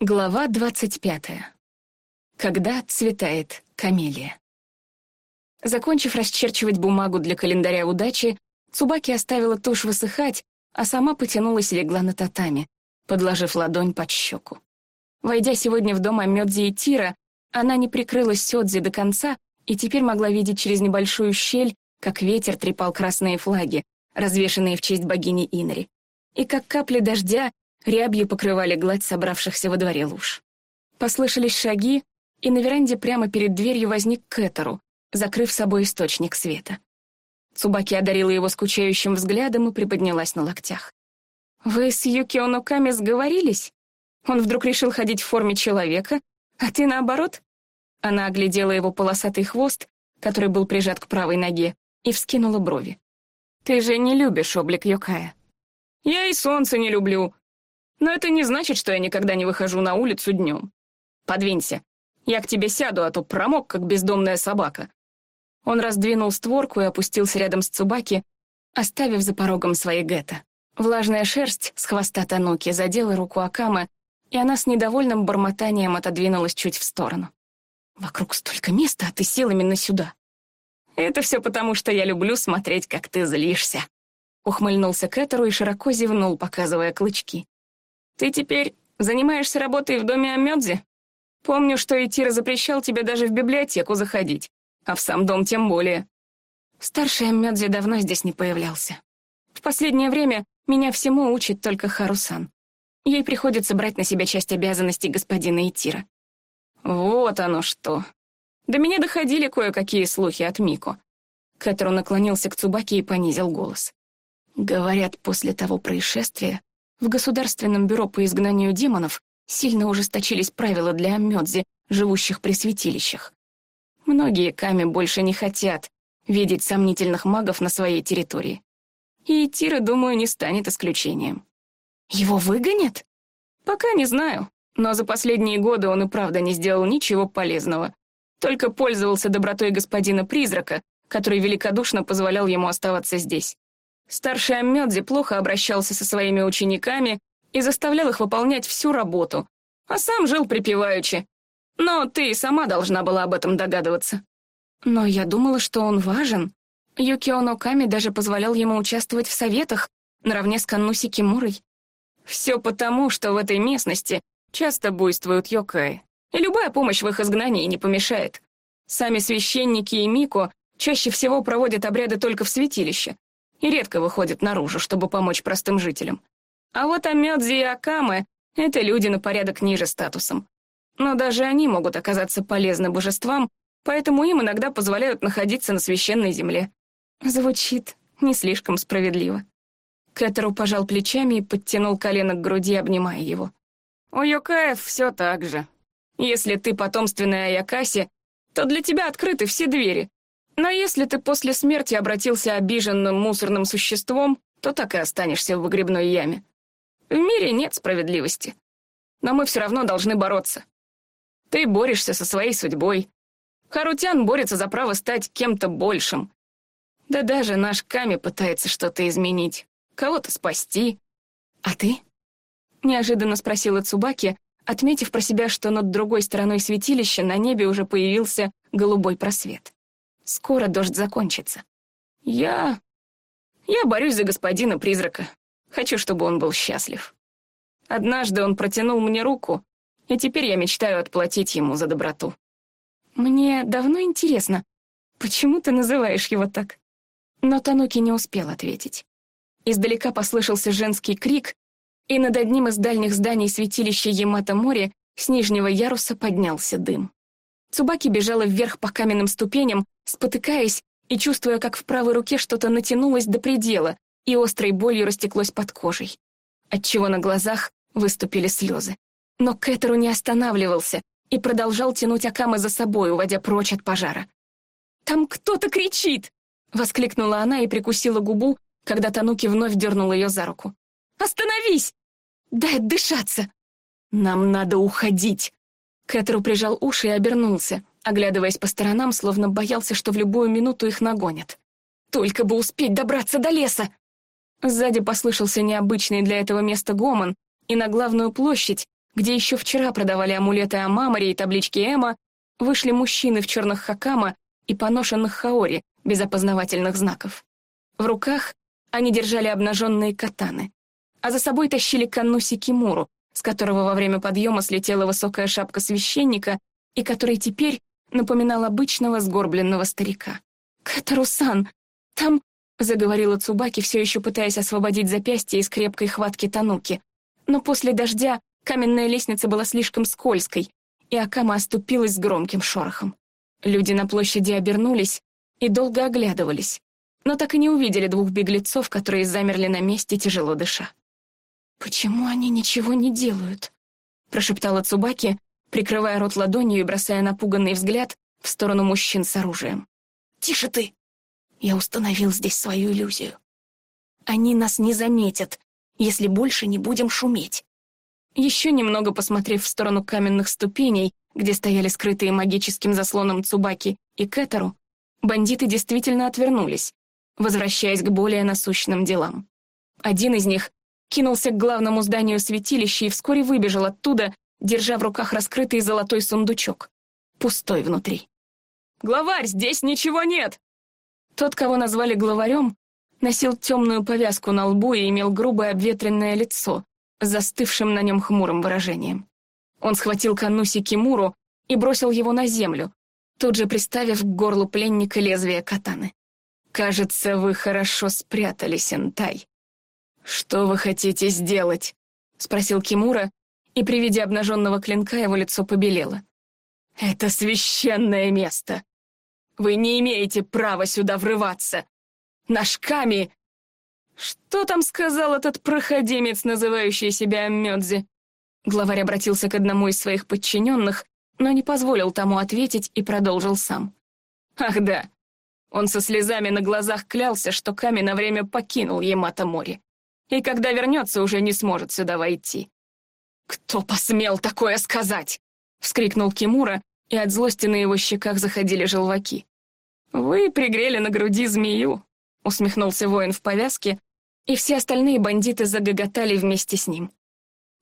Глава двадцать пятая. Когда цветает камелия. Закончив расчерчивать бумагу для календаря удачи, Цубаки оставила тушь высыхать, а сама потянулась и легла на татами, подложив ладонь под щеку. Войдя сегодня в дом Амёдзи и Тира, она не прикрылась сёдзи до конца и теперь могла видеть через небольшую щель, как ветер трепал красные флаги, развешанные в честь богини Инри, и как капли дождя рябью покрывали гладь собравшихся во дворе луж. Послышались шаги, и на веранде прямо перед дверью возник Кэтеру, закрыв собой источник света. Цубаки одарила его скучающим взглядом и приподнялась на локтях. «Вы с Юкио Ноками сговорились? Он вдруг решил ходить в форме человека, а ты наоборот?» Она оглядела его полосатый хвост, который был прижат к правой ноге, и вскинула брови. «Ты же не любишь облик Йокая». «Я и солнце не люблю», но это не значит, что я никогда не выхожу на улицу днем. Подвинься. Я к тебе сяду, а то промок, как бездомная собака». Он раздвинул створку и опустился рядом с Цубаки, оставив за порогом свои гетто. Влажная шерсть с хвоста Тануки задела руку Акамы, и она с недовольным бормотанием отодвинулась чуть в сторону. «Вокруг столько места, а ты сел именно сюда». «Это все потому, что я люблю смотреть, как ты злишься», — ухмыльнулся Кэтеру и широко зевнул, показывая клычки. Ты теперь занимаешься работой в доме Амёдзи? Помню, что Итира запрещал тебе даже в библиотеку заходить, а в сам дом тем более. Старший Амёдзи давно здесь не появлялся. В последнее время меня всему учит только Харусан. Ей приходится брать на себя часть обязанностей господина Итира. Вот оно что. До меня доходили кое-какие слухи от Мико. Кэтеру наклонился к Цубаке и понизил голос. Говорят, после того происшествия в Государственном бюро по изгнанию демонов сильно ужесточились правила для Амёдзи, живущих при святилищах. Многие Ками больше не хотят видеть сомнительных магов на своей территории. И Тира, думаю, не станет исключением. Его выгонят? Пока не знаю, но за последние годы он и правда не сделал ничего полезного. Только пользовался добротой господина-призрака, который великодушно позволял ему оставаться здесь. Старший Аммёдзи плохо обращался со своими учениками и заставлял их выполнять всю работу, а сам жил припеваючи. Но ты сама должна была об этом догадываться. Но я думала, что он важен. Юкио Ноками даже позволял ему участвовать в советах наравне с Каннуси Кимурой. Все потому, что в этой местности часто буйствуют йокаи, и любая помощь в их изгнании не помешает. Сами священники и Мико чаще всего проводят обряды только в святилище, и редко выходят наружу, чтобы помочь простым жителям. А вот Амёдзи и Акамы — это люди на порядок ниже статусом. Но даже они могут оказаться полезны божествам, поэтому им иногда позволяют находиться на священной земле. Звучит не слишком справедливо. Кэтеру пожал плечами и подтянул колено к груди, обнимая его. «У Йокаев все так же. Если ты потомственная Аякаси, то для тебя открыты все двери, но если ты после смерти обратился обиженным мусорным существом, то так и останешься в выгребной яме. В мире нет справедливости. Но мы все равно должны бороться. Ты борешься со своей судьбой. Харутян борется за право стать кем-то большим. Да даже наш Ками пытается что-то изменить, кого-то спасти. А ты? Неожиданно спросила Цубаки, отметив про себя, что над другой стороной святилища на небе уже появился голубой просвет. Скоро дождь закончится. Я... Я борюсь за господина-призрака. Хочу, чтобы он был счастлив. Однажды он протянул мне руку, и теперь я мечтаю отплатить ему за доброту. Мне давно интересно, почему ты называешь его так? Но Тануки не успел ответить. Издалека послышался женский крик, и над одним из дальних зданий святилища Ямато-море с нижнего яруса поднялся дым. Цубаки бежала вверх по каменным ступеням, спотыкаясь и чувствуя, как в правой руке что-то натянулось до предела и острой болью растеклось под кожей, отчего на глазах выступили слезы. Но Кэтеру не останавливался и продолжал тянуть Акамы за собой, уводя прочь от пожара. «Там кто-то кричит!» — воскликнула она и прикусила губу, когда Тануки вновь дернул ее за руку. «Остановись! Дай дышаться! Нам надо уходить!» Кэтеру прижал уши и обернулся, оглядываясь по сторонам, словно боялся, что в любую минуту их нагонят. «Только бы успеть добраться до леса!» Сзади послышался необычный для этого места гомон, и на главную площадь где еще вчера продавали амулеты Амамори и таблички Эма, вышли мужчины в черных хакама и поношенных хаори без опознавательных знаков. В руках они держали обнаженные катаны, а за собой тащили Каннуси Кимуру, с которого во время подъема слетела высокая шапка священника и который теперь напоминал обычного сгорбленного старика. «Катарусан, там...» — заговорила Цубаки, все еще пытаясь освободить запястье из крепкой хватки Тануки. Но после дождя каменная лестница была слишком скользкой, и Акама оступилась с громким шорохом. Люди на площади обернулись и долго оглядывались, но так и не увидели двух беглецов, которые замерли на месте, тяжело дыша. «Почему они ничего не делают?» — прошептала Цубаки, прикрывая рот ладонью и бросая напуганный взгляд в сторону мужчин с оружием. «Тише ты!» Я установил здесь свою иллюзию. Они нас не заметят, если больше не будем шуметь. Еще немного посмотрев в сторону каменных ступеней, где стояли скрытые магическим заслоном Цубаки и Кэтеру, бандиты действительно отвернулись, возвращаясь к более насущным делам. Один из них кинулся к главному зданию святилища и вскоре выбежал оттуда, держа в руках раскрытый золотой сундучок, пустой внутри. «Главарь, здесь ничего нет!» Тот, кого назвали главарем, носил темную повязку на лбу и имел грубое обветренное лицо, застывшим на нем хмурым выражением. Он схватил Кануси Кимуру и бросил его на землю, тут же приставив к горлу пленника лезвие катаны. «Кажется, вы хорошо спрятали, Сентай. Что вы хотите сделать?» — спросил Кимура, и при виде обнаженного клинка его лицо побелело. «Это священное место. Вы не имеете права сюда врываться. Наш Ками...» «Что там сказал этот проходимец, называющий себя Мёдзи?» Главарь обратился к одному из своих подчиненных, но не позволил тому ответить и продолжил сам. «Ах да, он со слезами на глазах клялся, что Ками на время покинул Ямато-море, и когда вернется, уже не сможет сюда войти. «Кто посмел такое сказать?» — вскрикнул Кимура, и от злости на его щеках заходили желваки. «Вы пригрели на груди змею», — усмехнулся воин в повязке, и все остальные бандиты загоготали вместе с ним.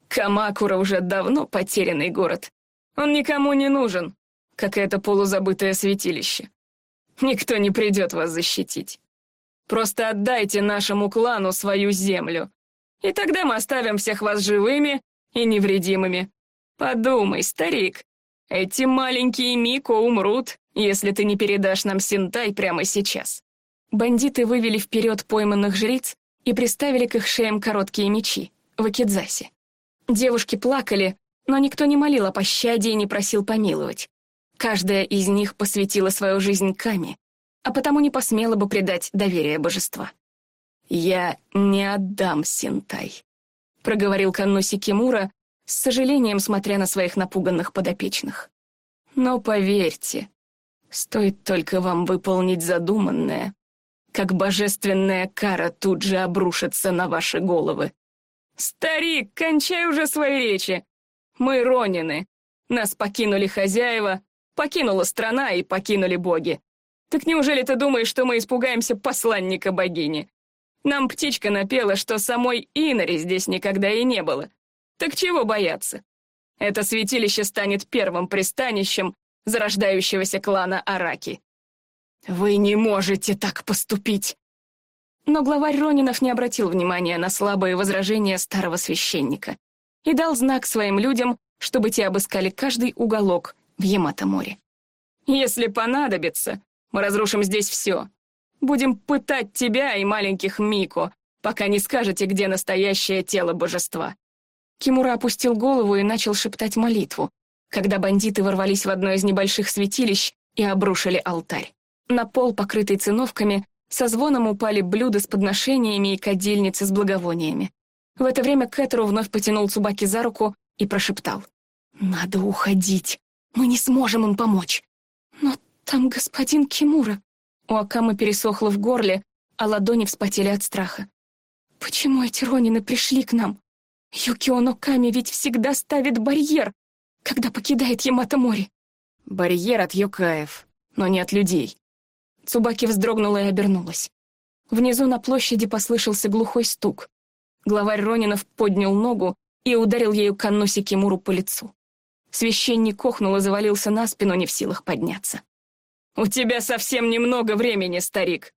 Камакура уже давно потерянный город. Он никому не нужен, как это полузабытое святилище. Никто не придет вас защитить. Просто отдайте нашему клану свою землю, и тогда мы оставим всех вас живыми и невредимыми. Подумай, старик, эти маленькие Мико умрут, если ты не передашь нам Синтай прямо сейчас». Бандиты вывели вперед пойманных жриц и приставили к их шеям короткие мечи, в Акидзасе. Девушки плакали, но никто не молил о пощаде и не просил помиловать. Каждая из них посвятила свою жизнь Ками, а потому не посмела бы предать доверие божества. «Я не отдам Синтай», проговорил Канноси Кимура, с сожалением смотря на своих напуганных подопечных. «Но поверьте, стоит только вам выполнить задуманное, как божественная кара тут же обрушится на ваши головы. Старик, кончай уже свои речи! Мы ронины. Нас покинули хозяева, покинула страна и покинули боги. Так неужели ты думаешь, что мы испугаемся посланника богини? Нам птичка напела, что самой Инари здесь никогда и не было. Так чего бояться? Это святилище станет первым пристанищем зарождающегося клана Араки. Вы не можете так поступить. Но главарь Ронинов не обратил внимания на слабые возражения старого священника и дал знак своим людям, чтобы те обыскали каждый уголок в Ямато-море. «Если понадобится, мы разрушим здесь все, Будем пытать тебя и маленьких Мико, пока не скажете, где настоящее тело божества». Кимура опустил голову и начал шептать молитву, когда бандиты ворвались в одно из небольших святилищ и обрушили алтарь. На пол, покрытый циновками, со звоном упали блюда с подношениями и кадильницы с благовониями. В это время Кэтеру вновь потянул Цубаки за руку и прошептал. «Надо уходить. Мы не сможем им помочь». «Но там господин Кимура», у Акамы пересохло в горле, а ладони вспотели от страха. «Почему эти Ронины пришли к нам? Юкио Ноками ведь всегда ставит барьер, когда покидает Ямато-море». «Барьер от Йокаев, но не от людей». Цубаки вздрогнула и обернулась. Внизу на площади послышался глухой стук. Главарь Ронинов поднял ногу и ударил ею Каннуси Кимуру по лицу. Священник кохнул и завалился на спину, не в силах подняться. «У тебя совсем немного времени, старик.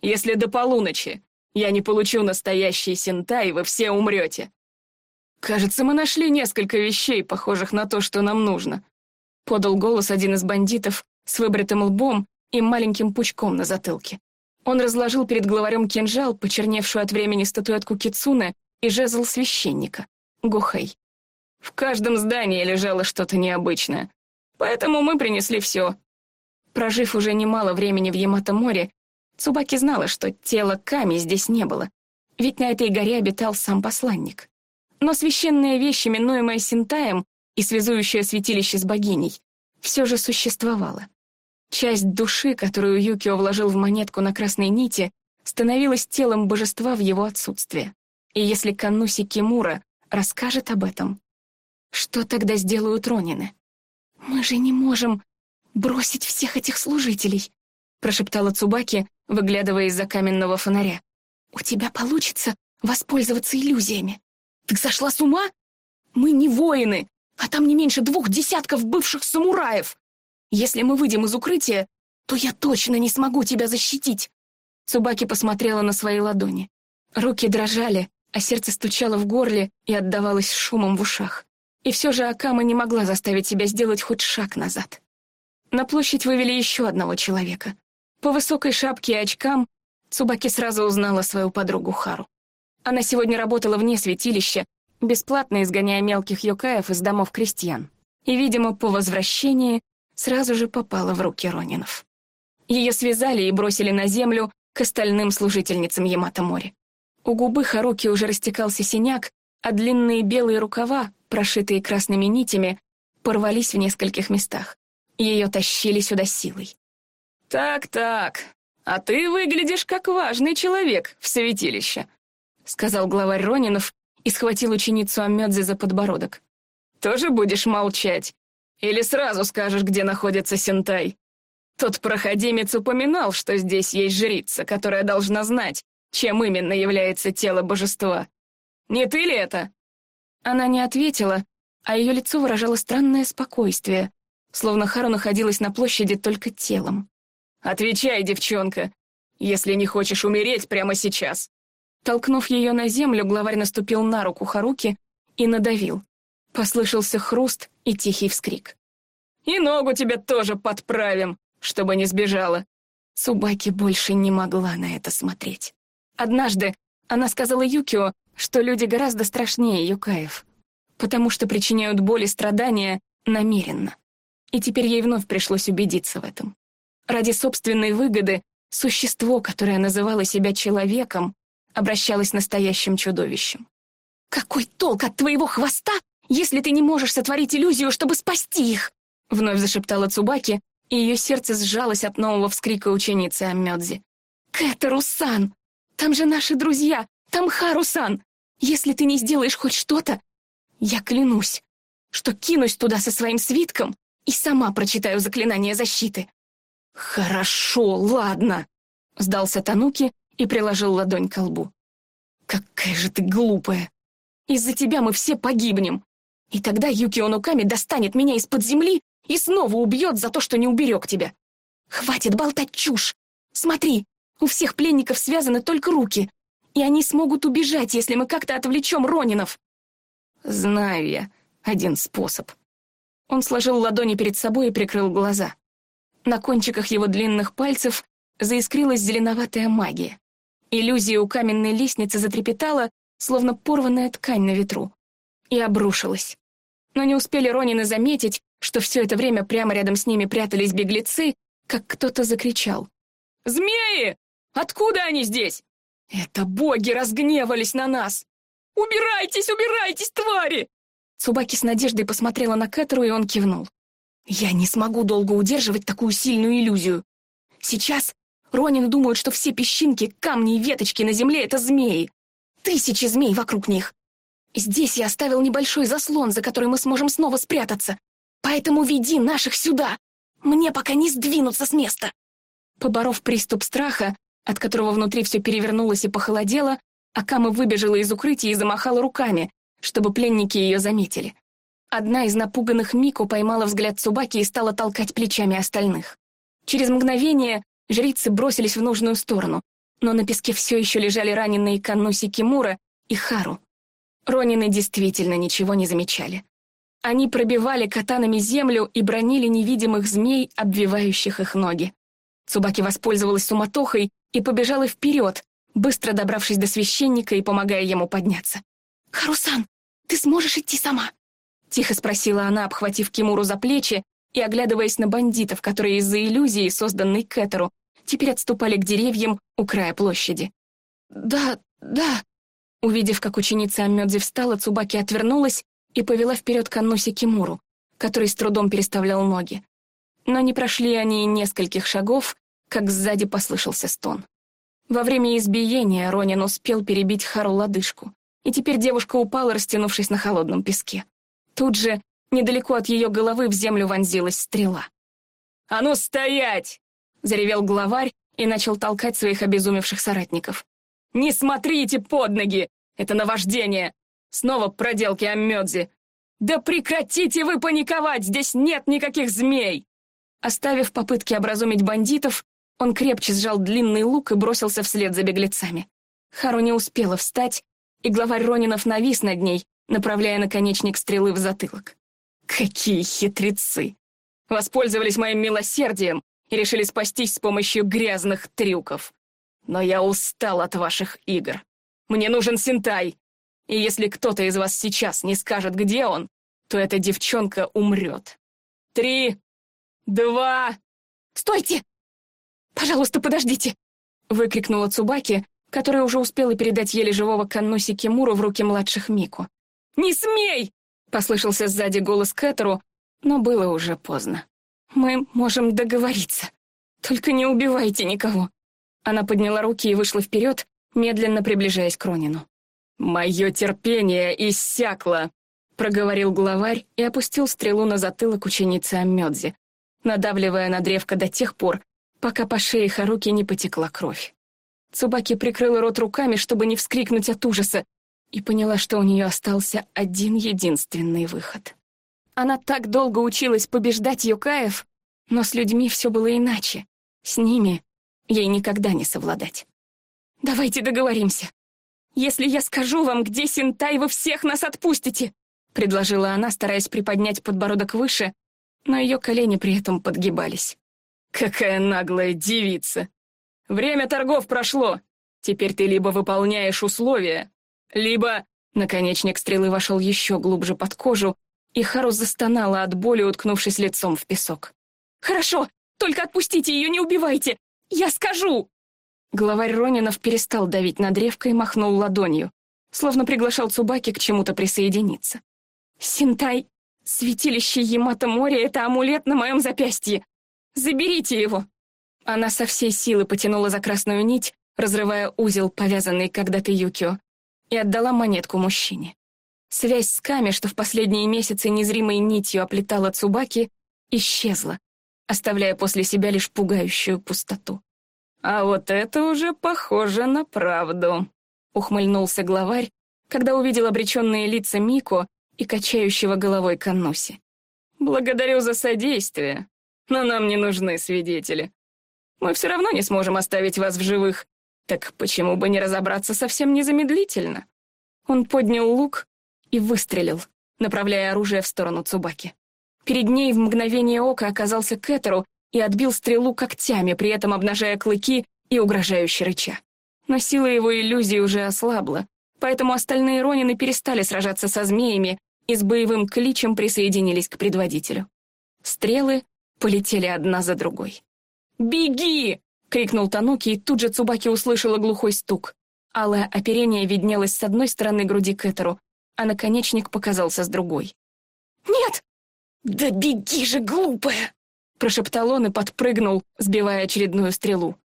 Если до полуночи я не получу настоящий синтай, вы все умрете. Кажется, мы нашли несколько вещей, похожих на то, что нам нужно», — подал голос один из бандитов с выбритым лбом и маленьким пучком на затылке. Он разложил перед главарем кинжал, почерневшую от времени статуэтку Кицуне и жезл священника, Гухэй. В каждом здании лежало что-то необычное, поэтому мы принесли все. Прожив уже немало времени в Ямато-море, Цубаки знала, что тела Ками здесь не было, ведь на этой горе обитал сам посланник. Но священные вещи, именуемые Синтаем и связующее святилище с богиней, все же существовало. Часть души, которую Юкио вложил в монетку на красной нити, становилась телом божества в его отсутствие. И если Кануси Кимура расскажет об этом, что тогда сделают Ронины? «Мы же не можем бросить всех этих служителей», прошептала Цубаки, выглядывая из-за каменного фонаря. «У тебя получится воспользоваться иллюзиями. Ты сошла с ума? Мы не воины, а там не меньше двух десятков бывших самураев. Если мы выйдем из укрытия, то я точно не смогу тебя защитить». Цубаки посмотрела на свои ладони. Руки дрожали, а сердце стучало в горле и отдавалось шумом в ушах. И все же Акама не могла заставить себя сделать хоть шаг назад. На площадь вывели еще одного человека. По высокой шапке и очкам Цубаки сразу узнала свою подругу Хару. Она сегодня работала вне святилища, бесплатно изгоняя мелких юкаев из домов крестьян. И, видимо, по возвращении сразу же попала в руки Ронинов. Ее связали и бросили на землю к остальным служительницам Ямато-море. У губы Харуки уже растекался синяк, а длинные белые рукава, прошитые красными нитями, порвались в нескольких местах. Ее тащили сюда силой. «Так-так, а ты выглядишь как важный человек в святилище», сказал главарь Ронинов и схватил ученицу Амёдзе за подбородок. «Тоже будешь молчать? Или сразу скажешь, где находится Сентай?» Тот проходимец упоминал, что здесь есть жрица, которая должна знать, чем именно является тело божества. Не ты ли это?» Она не ответила, а ее лицо выражало странное спокойствие, словно Хару находилась на площади только телом. «Отвечай, девчонка, если не хочешь умереть прямо сейчас». Толкнув ее на землю, главарь наступил на руку Харуки и надавил. Послышался хруст и тихий вскрик. «И ногу тебе тоже подправим, чтобы не сбежала». Субаки больше не могла на это смотреть. Однажды она сказала Юкио, что люди гораздо страшнее юкаев, потому что причиняют боль и страдания намеренно. И теперь ей вновь пришлось убедиться в этом. Ради собственной выгоды существо, которое называло себя человеком, обращалось настоящим чудовищем. «Какой толк от твоего хвоста, если ты не можешь сотворить иллюзию, чтобы спасти их?» Вновь зашептала Цубаки, и ее сердце сжалось от нового вскрика ученицы Аммёдзи. «Кэтеру-сан! Там же наши друзья! Там Харусан! Если ты не сделаешь хоть что-то, я клянусь, что кинусь туда со своим свитком и сама прочитаю заклинание защиты». «Хорошо, ладно», — сдался Тануки и приложил ладонь к лбу. «Какая же ты глупая! Из-за тебя мы все погибнем. И тогда Юки Онуками достанет меня из-под земли и снова убьет за то, что не уберег тебя. Хватит болтать чушь! Смотри, у всех пленников связаны только руки, и они смогут убежать, если мы как-то отвлечем Ронинов. Знаю я один способ. Он сложил ладони перед собой и прикрыл глаза. На кончиках его длинных пальцев заискрилась зеленоватая магия. Иллюзия у каменной лестницы затрепетала, словно порванная ткань на ветру, и обрушилась. Но не успели Ронины заметить, что все это время прямо рядом с ними прятались беглецы, как кто-то закричал. «Змеи! Откуда они здесь?» «Это боги разгневались на нас! Убирайтесь, убирайтесь, твари!» Цубаки с надеждой посмотрела на Кэтеру, и он кивнул. «Я не смогу долго удерживать такую сильную иллюзию. Сейчас Ронин думают, что все песчинки, камни и веточки на земле — это змеи. Тысячи змей вокруг них. Здесь я оставил небольшой заслон, за который мы сможем снова спрятаться. Поэтому веди наших сюда. Мне пока не сдвинуться с места». Поборов приступ страха, от которого внутри все перевернулось и похолодело, Акама выбежала из укрытия и замахала руками, чтобы пленники ее заметили. Одна из напуганных Мику поймала взгляд Цубаки и стала толкать плечами остальных. Через мгновение жрицы бросились в нужную сторону, но на песке все еще лежали раненые Кануси Кимура и Хару. Ронины действительно ничего не замечали. Они пробивали катанами землю и бронили невидимых змей, обвивающих их ноги. Цубаки воспользовалась суматохой и побежала вперед, быстро добравшись до священника и помогая ему подняться. «Харусан, ты сможешь идти сама?» Тихо спросила она, обхватив Кимуру за плечи и оглядываясь на бандитов, которые из-за иллюзии, созданной Кэтеру, теперь отступали к деревьям у края площади. «Да, да». Увидев, как ученица Амёдзи встала, Цубаки отвернулась и повела вперед Каннуси Кимуру, который с трудом переставлял ноги. Но не прошли они и нескольких шагов, как сзади послышался стон. Во время избиения Ронин успел перебить Хару лодыжку, и теперь девушка упала, растянувшись на холодном песке. Тут же, недалеко от ее головы, в землю вонзилась стрела. «А ну стоять!» — заревел главарь и начал толкать своих обезумевших соратников. «Не смотрите под ноги! Это наваждение! Снова проделки Аммёдзи! Да прекратите вы паниковать! Здесь нет никаких змей!» Оставив попытки образумить бандитов, он крепче сжал длинный лук и бросился вслед за беглецами. Хару не успела встать, и главарь Ронинов навис над ней, направляя наконечник стрелы в затылок. Какие хитрецы! Воспользовались моим милосердием и решили спастись с помощью грязных трюков. Но я устал от ваших игр. Мне нужен Синтай. И если кто-то из вас сейчас не скажет, где он, то эта девчонка умрет. Три, два... «Стойте! Пожалуйста, подождите!» — выкрикнула Цубаки, которая уже успела передать еле живого Каннуси Кимуру в руки младших Мику. «Не смей!» — послышался сзади голос Кэтеру, но было уже поздно. «Мы можем договориться. Только не убивайте никого». Она подняла руки и вышла вперед, медленно приближаясь к Ронину. «Мое терпение иссякло», — проговорил главарь и опустил стрелу на затылок ученицы Аммёдзи, надавливая на древко до тех пор, пока по шее Харуки не потекла кровь. Цубаки прикрыла рот руками, чтобы не вскрикнуть от ужаса, и поняла, что у нее остался один единственный выход. Она так долго училась побеждать Юкаев, но с людьми все было иначе. С ними ей никогда не совладать. «Давайте договоримся. Если я скажу вам, где Синтай, вы всех нас отпустите!» предложила она, стараясь приподнять подбородок выше, но ее колени при этом подгибались. «Какая наглая девица! Время торгов прошло. Теперь ты либо выполняешь условия, либо...» Наконечник стрелы вошел еще глубже под кожу, и Хару застонала от боли, уткнувшись лицом в песок. «Хорошо, только отпустите ее, не убивайте! Я скажу!» Главарь Ронинов перестал давить на древко и махнул ладонью, словно приглашал Цубаки к чему-то присоединиться. «Синтай, святилище Ямато моря — это амулет на моем запястье. Заберите его!» Она со всей силы потянула за красную нить, разрывая узел, повязанный когда-то Юкио, и отдала монетку мужчине. Связь с Ками, что в последние месяцы незримой нитью оплетала Цубаки, исчезла, оставляя после себя лишь пугающую пустоту. «А вот это уже похоже на правду», — ухмыльнулся главарь, когда увидел обреченные лица Мико и качающего головой Каннуси. «Благодарю за содействие, но нам не нужны свидетели. Мы все равно не сможем оставить вас в живых, так почему бы не разобраться совсем незамедлительно? Он поднял лук и выстрелил, направляя оружие в сторону Цубаки. Перед ней в мгновение ока оказался Кэтеру и отбил стрелу когтями, при этом обнажая клыки и угрожающе рыча. Но сила его иллюзии уже ослабла, поэтому остальные ронины перестали сражаться со змеями и с боевым кличем присоединились к предводителю. Стрелы полетели одна за другой. «Беги!» крикнул Тануки, и тут же Цубаки услышала глухой стук. Алое оперение виднелось с одной стороны груди Кэтеру, а наконечник показался с другой. «Нет! Да беги же, глупая!» прошептал он и подпрыгнул, сбивая очередную стрелу.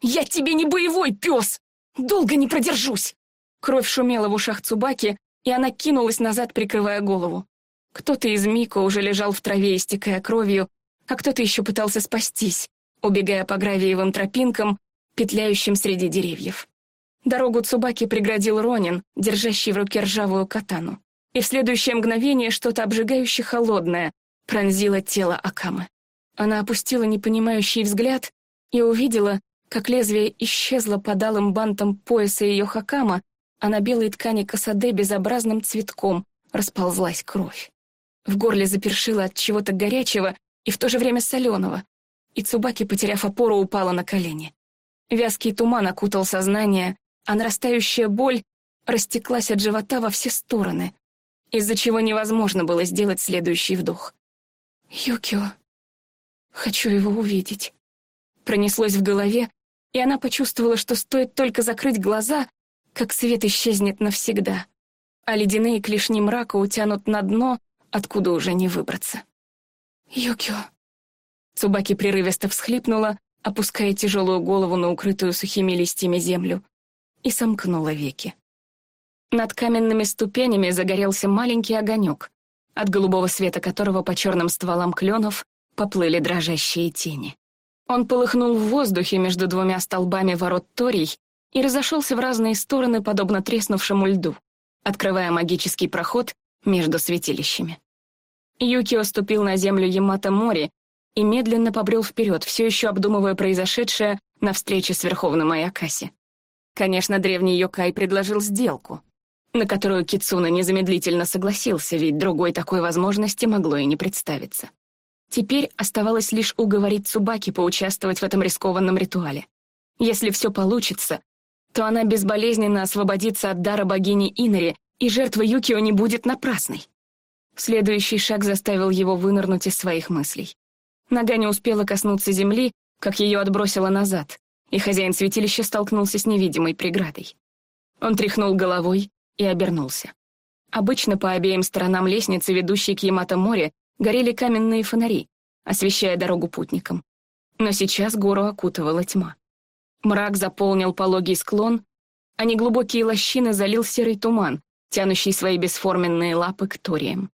«Я тебе не боевой пес! Долго не продержусь!» Кровь шумела в ушах Цубаки, и она кинулась назад, прикрывая голову. Кто-то из Мико уже лежал в траве, истекая кровью, а кто-то еще пытался спастись, убегая по гравиевым тропинкам, петляющим среди деревьев. Дорогу Цубаки преградил Ронин, держащий в руке ржавую катану. и в следующее мгновение что-то обжигающе холодное пронзило тело Акамы. Она опустила непонимающий взгляд и увидела, как лезвие исчезло под алым бантом пояса ее хакама, а на белой ткани касаде безобразным цветком расползлась кровь. В горле запершило от чего-то горячего и в то же время соленого, и Цубаки, потеряв опору, упала на колени. Вязкий туман окутал сознание, а нарастающая боль растеклась от живота во все стороны, из-за чего невозможно было сделать следующий вдох. «Юкио, хочу его увидеть». Пронеслось в голове, и она почувствовала, что стоит только закрыть глаза, как свет исчезнет навсегда, а ледяные клешни мрака утянут на дно, откуда уже не выбраться. «Юкио». Цубаки прерывисто всхлипнула, опуская тяжелую голову на укрытую сухими листьями землю, и сомкнула веки. Над каменными ступенями загорелся маленький огонек, от голубого света которого по черным стволам кленов поплыли дрожащие тени. Он полыхнул в воздухе между двумя столбами ворот Торий и разошелся в разные стороны, подобно треснувшему льду, открывая магический проход между святилищами. Юкио ступил на землю Ямато-Мори и медленно побрел вперед, все еще обдумывая произошедшее на встрече с Верховным Аякаси. Конечно, древний Йокай предложил сделку, на которую Кицуна незамедлительно согласился, ведь другой такой возможности могло и не представиться. Теперь оставалось лишь уговорить Цубаки поучаствовать в этом рискованном ритуале. Если все получится, то она безболезненно освободится от дара богини Инори, и жертва Юкио не будет напрасной. Следующий шаг заставил его вынырнуть из своих мыслей. Нога не успела коснуться земли, как ее отбросило назад, и хозяин святилища столкнулся с невидимой преградой. Он тряхнул головой и обернулся. Обычно по обеим сторонам лестницы, ведущей к Ямато-море, горели каменные фонари, освещая дорогу путникам. Но сейчас гору окутывала тьма. Мрак заполнил пологий склон, а неглубокие лощины залил серый туман, тянущий свои бесформенные лапы к ториям.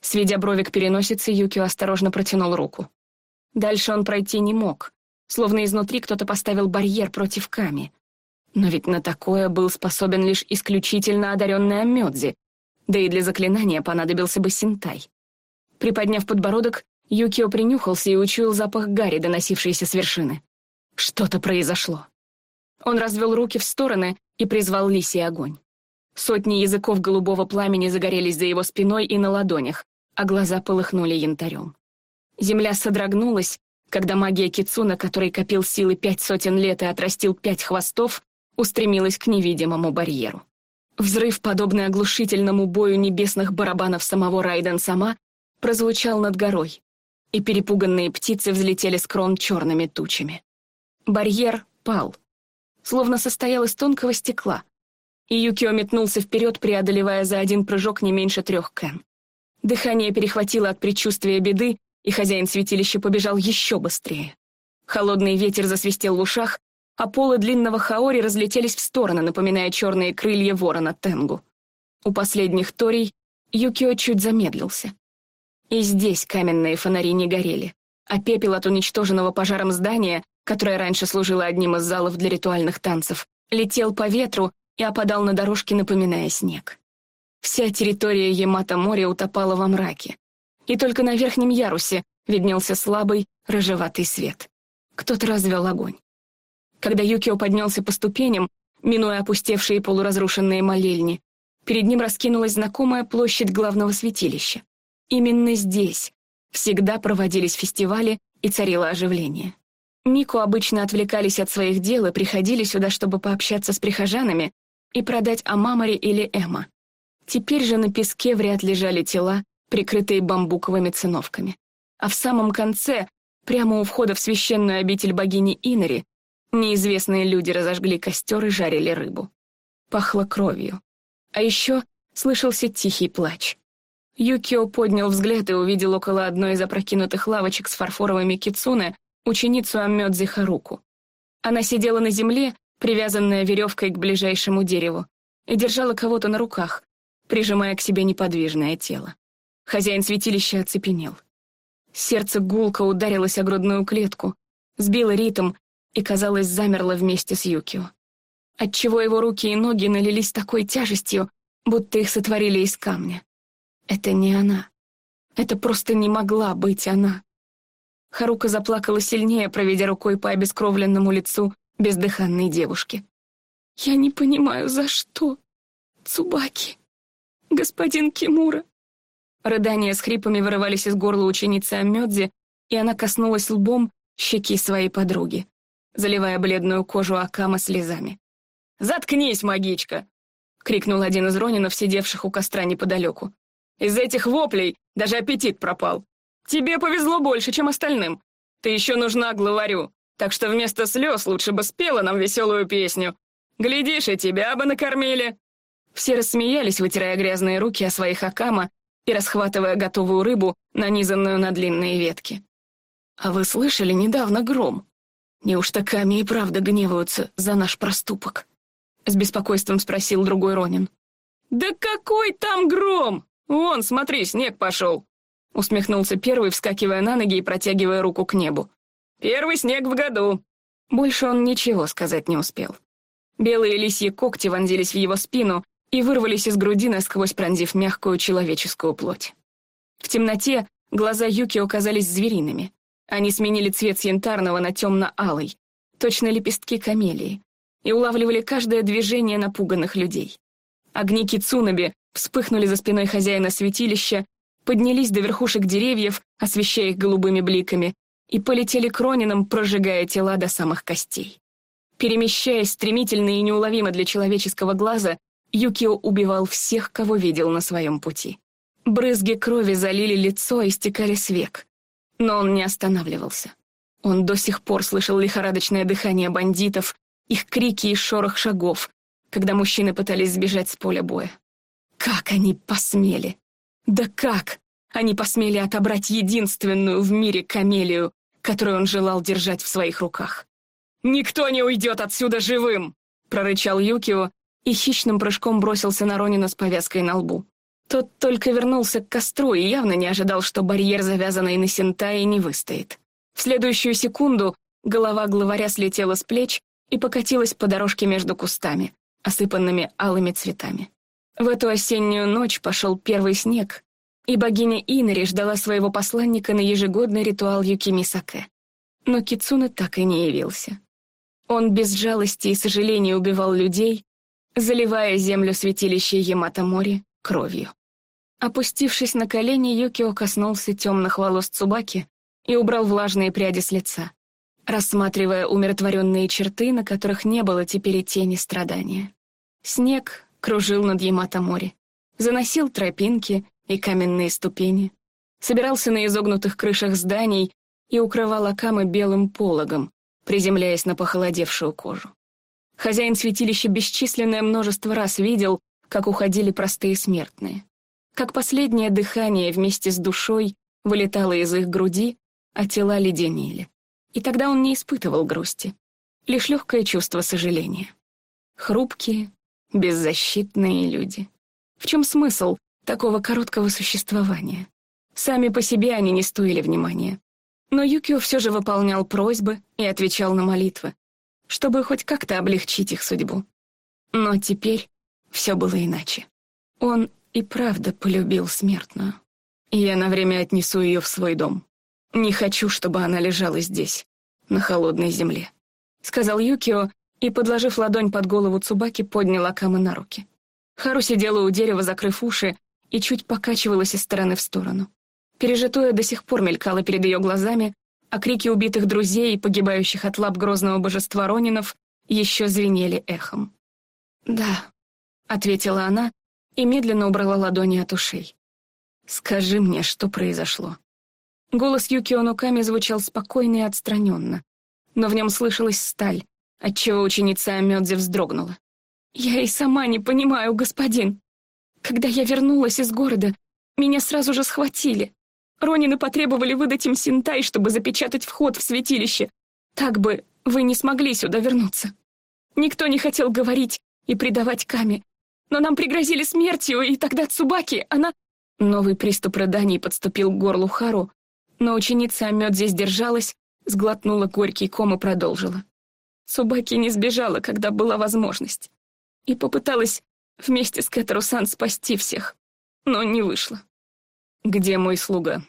Сведя брови к переносице, Юкио осторожно протянул руку. Дальше он пройти не мог, словно изнутри кто-то поставил барьер против Ками. Но ведь на такое был способен лишь исключительно одаренный Амёдзи, да и для заклинания понадобился бы Синтай. Приподняв подбородок, Юкио принюхался и учуял запах гари, доносившийся с вершины. Что-то произошло. Он развел руки в стороны и призвал лисий огонь. Сотни языков голубого пламени загорелись за его спиной и на ладонях, а глаза полыхнули янтарем. Земля содрогнулась, когда магия Кицуна, который копил силы пять сотен лет и отрастил пять хвостов, устремилась к невидимому барьеру. Взрыв, подобный оглушительному бою небесных барабанов самого Райден сама, прозвучал над горой, и перепуганные птицы взлетели с крон черными тучами. Барьер пал, словно состоял из тонкого стекла, и Юкио метнулся вперед, преодолевая за один прыжок не меньше трех кен. Дыхание перехватило от предчувствия беды, и хозяин святилища побежал еще быстрее. Холодный ветер засвистел в ушах, а полы длинного хаори разлетелись в стороны, напоминая черные крылья ворона Тенгу. У последних торий Юкио чуть замедлился. И здесь каменные фонари не горели, а пепел от уничтоженного пожаром здания, которое раньше служило одним из залов для ритуальных танцев, летел по ветру и опадал на дорожке, напоминая снег. Вся территория Ямато-моря утопала во мраке, и только на верхнем ярусе виднелся слабый, рыжеватый свет. Кто-то развел огонь. Когда Юкио поднялся по ступеням, минуя опустевшие полуразрушенные молельни, перед ним раскинулась знакомая площадь главного святилища. Именно здесь всегда проводились фестивали и царило оживление. Мику обычно отвлекались от своих дел и приходили сюда, чтобы пообщаться с прихожанами и продать Амамари или Эма. Теперь же на песке вряд лежали тела, прикрытые бамбуковыми циновками. А в самом конце, прямо у входа в священную обитель богини Инори, неизвестные люди разожгли костер и жарили рыбу. Пахло кровью. А еще слышался тихий плач. Юкио поднял взгляд и увидел около одной из опрокинутых лавочек с фарфоровыми кицуне ученицу Амёдзи Харуку. Она сидела на земле, привязанная веревкой к ближайшему дереву, и держала кого-то на руках, прижимая к себе неподвижное тело. Хозяин святилища оцепенел. Сердце гулко ударилось о грудную клетку, сбило ритм и, казалось, замерло вместе с Юкио. Отчего его руки и ноги налились такой тяжестью, будто их сотворили из камня. Это не она. Это просто не могла быть она. Харука заплакала сильнее, проведя рукой по обескровленному лицу бездыханной девушки. «Я не понимаю, за что? Цубаки, господин Кимура». Рыдания с хрипами вырывались из горла ученицы Амёдзи, и она коснулась лбом щеки своей подруги, заливая бледную кожу Акама слезами. «Заткнись, магичка!» — крикнул один из ронинов, сидевших у костра неподалеку. «Из этих воплей даже аппетит пропал. Тебе повезло больше, чем остальным. Ты еще нужна главарю, так что вместо слез лучше бы спела нам веселую песню. Глядишь, и тебя бы накормили». Все рассмеялись, вытирая грязные руки о своих Акама и расхватывая готовую рыбу, нанизанную на длинные ветки. «А вы слышали недавно гром? Неужто Ками и правда гневаются за наш проступок?» С беспокойством спросил другой Ронин. «Да какой там гром? Вон, смотри, снег пошел!» Усмехнулся первый, вскакивая на ноги и протягивая руку к небу. «Первый снег в году!» Больше он ничего сказать не успел. Белые лисьи когти вонзились в его спину, и вырвались из груди, насквозь пронзив мягкую человеческую плоть. В темноте глаза Юки оказались звериными. Они сменили цвет с янтарного на темно-алый, точно лепестки камелии, и улавливали каждое движение напуганных людей. Огни Кицунаби вспыхнули за спиной хозяина святилища, поднялись до верхушек деревьев, освещая их голубыми бликами, и полетели к Ронинам, прожигая тела до самых костей. Перемещаясь стремительно и неуловимо для человеческого глаза, Юкио убивал всех, кого видел на своем пути. Брызги крови залили лицо и стекали с век. Но он не останавливался. Он до сих пор слышал лихорадочное дыхание бандитов, их крики и шорох шагов, когда мужчины пытались сбежать с поля боя. Как они посмели! Да как! Они посмели отобрать единственную в мире камелию, которую он желал держать в своих руках. «Никто не уйдет отсюда живым!» — прорычал Юкио, и хищным прыжком бросился на Ронина с повязкой на лбу. Тот только вернулся к костру и явно не ожидал, что барьер, завязанный на сентае, не выстоит. В следующую секунду голова главаря слетела с плеч и покатилась по дорожке между кустами, осыпанными алыми цветами. В эту осеннюю ночь пошел первый снег, и богиня Инари ждала своего посланника на ежегодный ритуал Юкимисаке. Но Кицуна так и не явился. Он без жалости и сожаления убивал людей, заливая землю святилища Ямато-Мори кровью. Опустившись на колени, Юкио коснулся темных волос Цубаки и убрал влажные пряди с лица, рассматривая умиротворенные черты, на которых не было теперь и тени страдания. Снег кружил над Ямато-Мори, заносил тропинки и каменные ступени, собирался на изогнутых крышах зданий и укрывал Акамы белым пологом, приземляясь на похолодевшую кожу. Хозяин святилища бесчисленное множество раз видел, как уходили простые смертные. Как последнее дыхание вместе с душой вылетало из их груди, а тела леденели. И тогда он не испытывал грусти, лишь легкое чувство сожаления. Хрупкие, беззащитные люди. В чем смысл такого короткого существования? Сами по себе они не стоили внимания. Но Юкио все же выполнял просьбы и отвечал на молитвы, чтобы хоть как-то облегчить их судьбу. Но теперь все было иначе. Он и правда полюбил смертную. Я на время отнесу ее в свой дом. Не хочу, чтобы она лежала здесь, на холодной земле», — сказал Юкио и, подложив ладонь под голову Цубаки, поднял Акамы на руки. Хару сидела у дерева, закрыв уши, и чуть покачивалась из стороны в сторону. Пережитое до сих пор мелькало перед ее глазами, а крики убитых друзей и погибающих от лап грозного божества Ронинов еще звенели эхом. «Да», — ответила она и медленно убрала ладони от ушей. «Скажи мне, что произошло». Голос Юкио Нуками звучал спокойно и отстраненно, но в нем слышалась сталь, отчего ученица Амёдзе вздрогнула. «Я и сама не понимаю, господин. Когда я вернулась из города, меня сразу же схватили. Ронины потребовали выдать им синтай, чтобы запечатать вход в святилище. Так бы вы не смогли сюда вернуться. Никто не хотел говорить и предавать Ками. Но нам пригрозили смертью, и тогда Цубаки, она...» Новый приступ рыданий подступил к горлу Хару, но ученица Амёд здесь держалась, сглотнула горький ком и продолжила. Цубаки не сбежала, когда была возможность, и попыталась вместе с Кэтеру-сан спасти всех, но не вышло. «Где мой слуга?»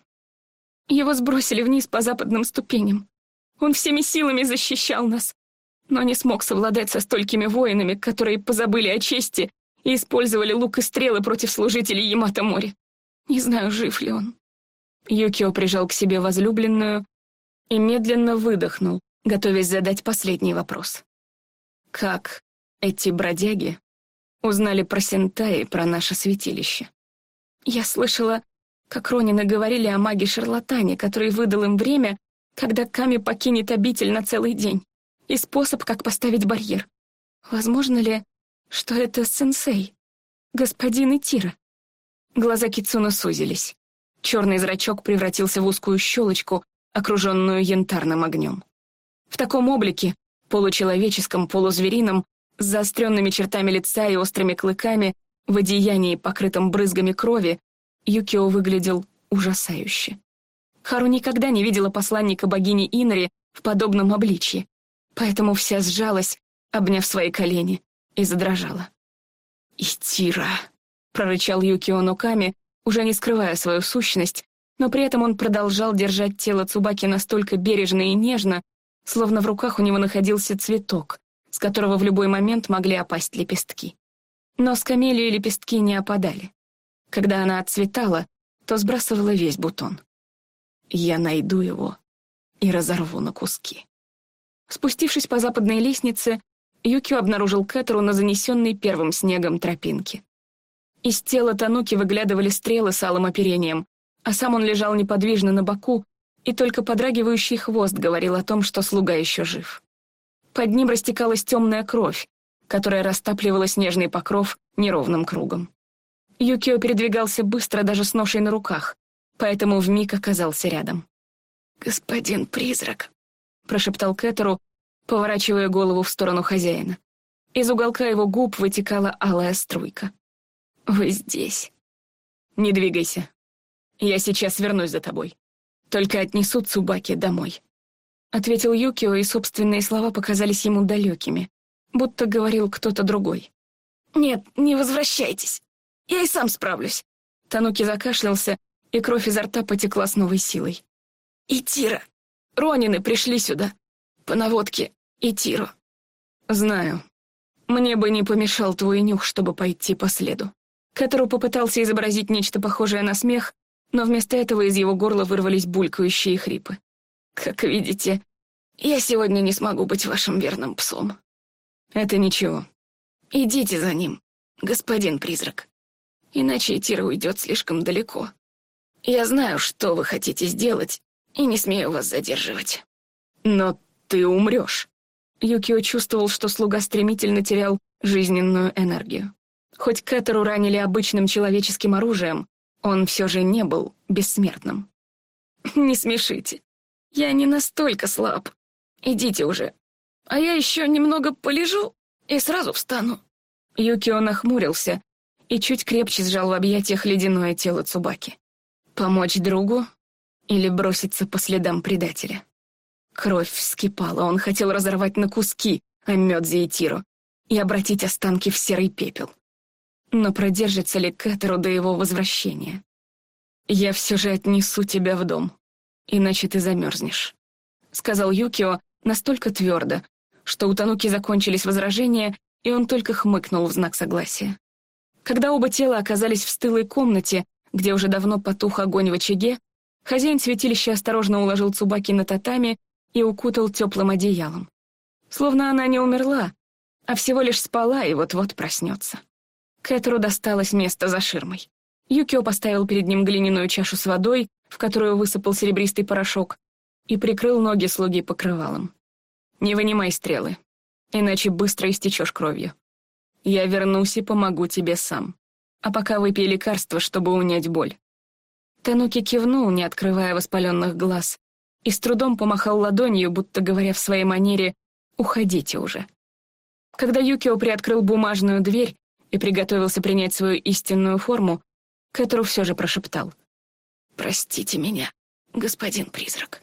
Его сбросили вниз по западным ступеням. Он всеми силами защищал нас, но не смог совладать со столькими воинами, которые позабыли о чести и использовали лук и стрелы против служителей Ямато моря. Не знаю, жив ли он. Юкио прижал к себе возлюбленную и медленно выдохнул, готовясь задать последний вопрос. Как эти бродяги узнали про Сентай и про наше святилище? Я слышала, как Ронины говорили о маге-шарлатане, который выдал им время, когда Ками покинет обитель на целый день, и способ, как поставить барьер. Возможно ли, что это сенсей, господин Итира? Глаза Кицуна сузились. Черный зрачок превратился в узкую щелочку, окруженную янтарным огнем. В таком облике, получеловеческом, полузверином, с заостренными чертами лица и острыми клыками, в одеянии, покрытом брызгами крови, Юкио выглядел ужасающе. Хару никогда не видела посланника богини Инори в подобном обличье, поэтому вся сжалась, обняв свои колени, и задрожала. «Итира!» — прорычал Юкио Ноками, уже не скрывая свою сущность, но при этом он продолжал держать тело Цубаки настолько бережно и нежно, словно в руках у него находился цветок, с которого в любой момент могли опасть лепестки. Но с камелии лепестки не опадали. Когда она отцветала, то сбрасывала весь бутон. Я найду его и разорву на куски. Спустившись по западной лестнице, Юкио обнаружил Кэтеру на занесенной первым снегом тропинке. Из тела Тануки выглядывали стрелы с алым оперением, а сам он лежал неподвижно на боку, и только подрагивающий хвост говорил о том, что слуга еще жив. Под ним растекалась темная кровь, которая растапливала снежный покров неровным кругом. Юкио передвигался быстро даже с ношей на руках, поэтому вмиг оказался рядом. «Господин призрак», — прошептал Кэтеру, поворачивая голову в сторону хозяина. Из уголка его губ вытекала алая струйка. «Вы здесь. Не двигайся. Я сейчас вернусь за тобой. Только отнесу Цубаки домой», — ответил Юкио, и собственные слова показались ему далекими, будто говорил кто-то другой. «Нет, не возвращайтесь. Я и сам справлюсь». Тануки закашлялся, и кровь изо рта потекла с новой силой. «И Тира! Ронины пришли сюда. По наводке и Тиру». «Знаю. Мне бы не помешал твой нюх, чтобы пойти по следу». Кэтеру попытался изобразить нечто похожее на смех, но вместо этого из его горла вырвались булькающие хрипы. «Как видите, я сегодня не смогу быть вашим верным псом». «Это ничего. Идите за ним, господин призрак» иначе Тира уйдет слишком далеко. Я знаю, что вы хотите сделать, и не смею вас задерживать. Но ты умрешь. Юкио чувствовал, что слуга стремительно терял жизненную энергию. Хоть Кэтеру ранили обычным человеческим оружием, он все же не был бессмертным. «Не смешите. Я не настолько слаб. Идите уже. А я еще немного полежу и сразу встану». Юкио нахмурился, и чуть крепче сжал в объятиях ледяное тело Цубаки. Помочь другу или броситься по следам предателя? Кровь вскипала, он хотел разорвать на куски Амёдзи и Тиру и обратить останки в серый пепел. Но продержится ли Кэтеру до его возвращения? «Я все же отнесу тебя в дом, иначе ты замерзнешь», — сказал Юкио настолько твердо, что у Тануки закончились возражения, и он только хмыкнул в знак согласия. Когда оба тела оказались в стылой комнате, где уже давно потух огонь в очаге, хозяин святилища осторожно уложил Цубаки на татами и укутал теплым одеялом. Словно она не умерла, а всего лишь спала и вот-вот проснется. Кэтру досталось место за ширмой. Юкио поставил перед ним глиняную чашу с водой, в которую высыпал серебристый порошок, и прикрыл ноги слуги покрывалом. «Не вынимай стрелы, иначе быстро истечешь кровью. Я вернусь и помогу тебе сам. А пока выпей лекарство, чтобы унять боль». Тануки кивнул, не открывая воспаленных глаз, и с трудом помахал ладонью, будто говоря в своей манере «Уходите уже». Когда Юкио приоткрыл бумажную дверь и приготовился принять свою истинную форму, Кэтру все же прошептал. «Простите меня, господин призрак.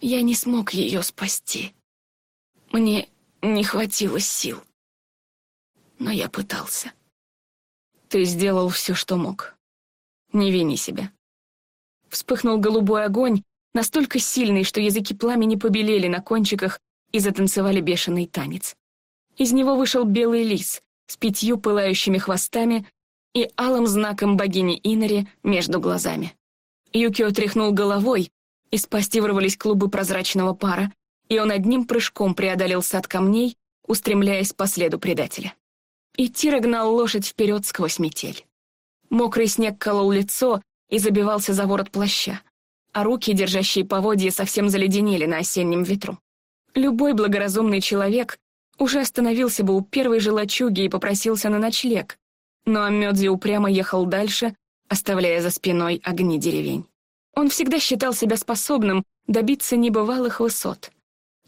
Я не смог ее спасти. Мне не хватило сил» но я пытался. Ты сделал все, что мог. Не вини себя. Вспыхнул голубой огонь, настолько сильный, что языки пламени побелели на кончиках и затанцевали бешеный танец. Из него вышел белый лис с пятью пылающими хвостами и алым знаком богини Инари между глазами. Юкио тряхнул головой, из пасти вырвались клубы прозрачного пара, и он одним прыжком преодолел сад камней, устремляясь по следу предателя. И Тира гнал лошадь вперед сквозь метель. Мокрый снег колол лицо и забивался за ворот плаща, а руки, держащие поводья, совсем заледенели на осеннем ветру. Любой благоразумный человек уже остановился бы у первой же лачуги и попросился на ночлег, но Амёдзи упрямо ехал дальше, оставляя за спиной огни деревень. Он всегда считал себя способным добиться небывалых высот.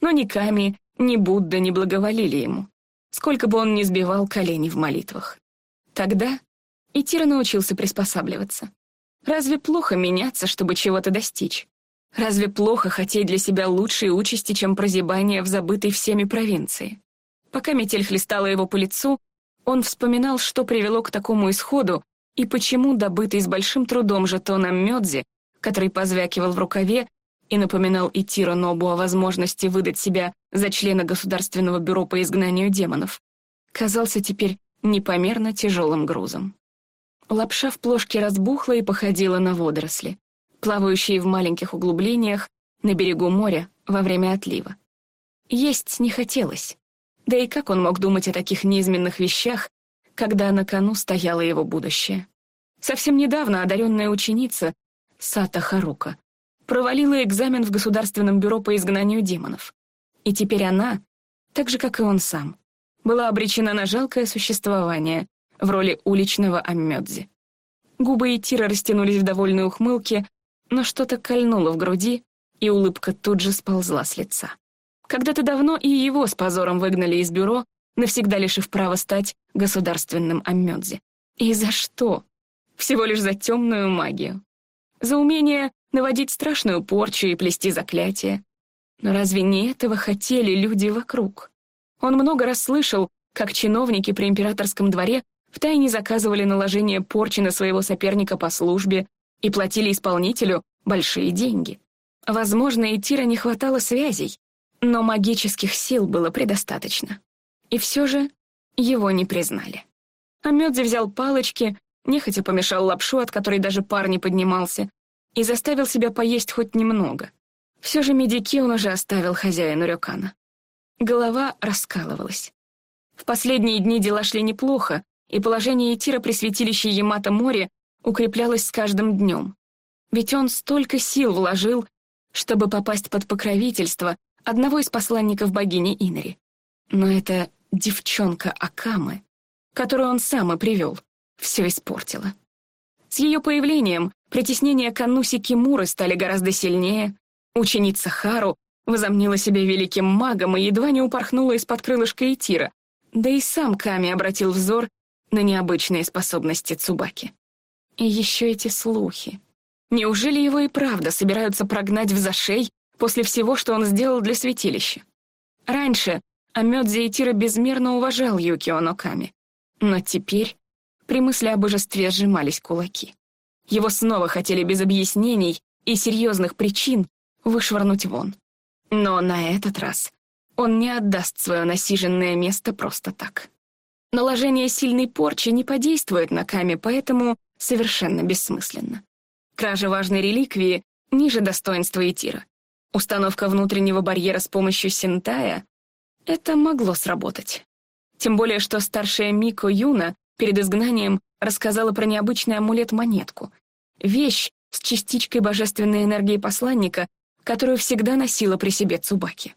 Но ни Ками, ни Будда не благоволили ему, сколько бы он ни сбивал колени в молитвах. Тогда Итира научился приспосабливаться. Разве плохо меняться, чтобы чего-то достичь? Разве плохо хотеть для себя лучшей участи, чем прозябание в забытой всеми провинции? Пока метель хлестала его по лицу, он вспоминал, что привело к такому исходу и почему добытый с большим трудом жетоном Мёдзи, который позвякивал в рукаве и напоминал Итиро Нобу о возможности выдать себя за члена Государственного бюро по изгнанию демонов, казался теперь непомерно тяжелым грузом. Лапша в плошке разбухла и походила на водоросли, плавающие в маленьких углублениях на берегу моря во время отлива. Есть не хотелось. Да и как он мог думать о таких неизменных вещах, когда на кону стояло его будущее? Совсем недавно одаренная ученица, Сата Харука, провалила экзамен в Государственном бюро по изгнанию демонов. И теперь она, так же, как и он сам, была обречена на жалкое существование в роли уличного Аммёдзи. Губы Итира растянулись в довольной ухмылке, но что-то кольнуло в груди, и улыбка тут же сползла с лица. Когда-то давно и его с позором выгнали из бюро, навсегда лишив права стать государственным Аммёдзи. И за что? Всего лишь за темную магию. За умение наводить страшную порчу и плести заклятия. Но разве не этого хотели люди вокруг? Он много раз слышал, как чиновники при императорском дворе втайне заказывали наложение порчи на своего соперника по службе и платили исполнителю большие деньги. Возможно, и Тира не хватало связей, но магических сил было предостаточно. И все же его не признали. А Мёдзи взял палочки, нехотя помешал лапшу, от которой даже пар не поднимался, и заставил себя поесть хоть немного. Все же медики он уже оставил хозяину Рёкана. Голова раскалывалась. В последние дни дела шли неплохо, и положение Этира при святилище Ямато-море укреплялось с каждым днем. Ведь он столько сил вложил, чтобы попасть под покровительство одного из посланников богини Инри. Но эта девчонка Акамы, которую он сам и привел, все испортила. С ее появлением притеснения Кануси Кимуры стали гораздо сильнее, ученица Хару возомнила себя великим магом и едва не упорхнула из-под крылышка Итира, да и сам Ками обратил взор на необычные способности Цубаки. И еще эти слухи. Неужели его и правда собираются прогнать в зашей после всего, что он сделал для святилища? Раньше Амёдзи Итира безмерно уважал Юкио Ноками, но теперь при мысли о божестве сжимались кулаки. Его снова хотели без объяснений и серьезных причин вышвырнуть вон. Но на этот раз он не отдаст свое насиженное место просто так. Наложение сильной порчи не подействует на Ками, поэтому совершенно бессмысленно. Кража важной реликвии ниже достоинства Итира. Установка внутреннего барьера с помощью синтая — это могло сработать. Тем более, что старшая Мико Юна перед изгнанием рассказала про необычный амулет-монетку. Вещь с частичкой божественной энергии посланника, которую всегда носила при себе Цубаки.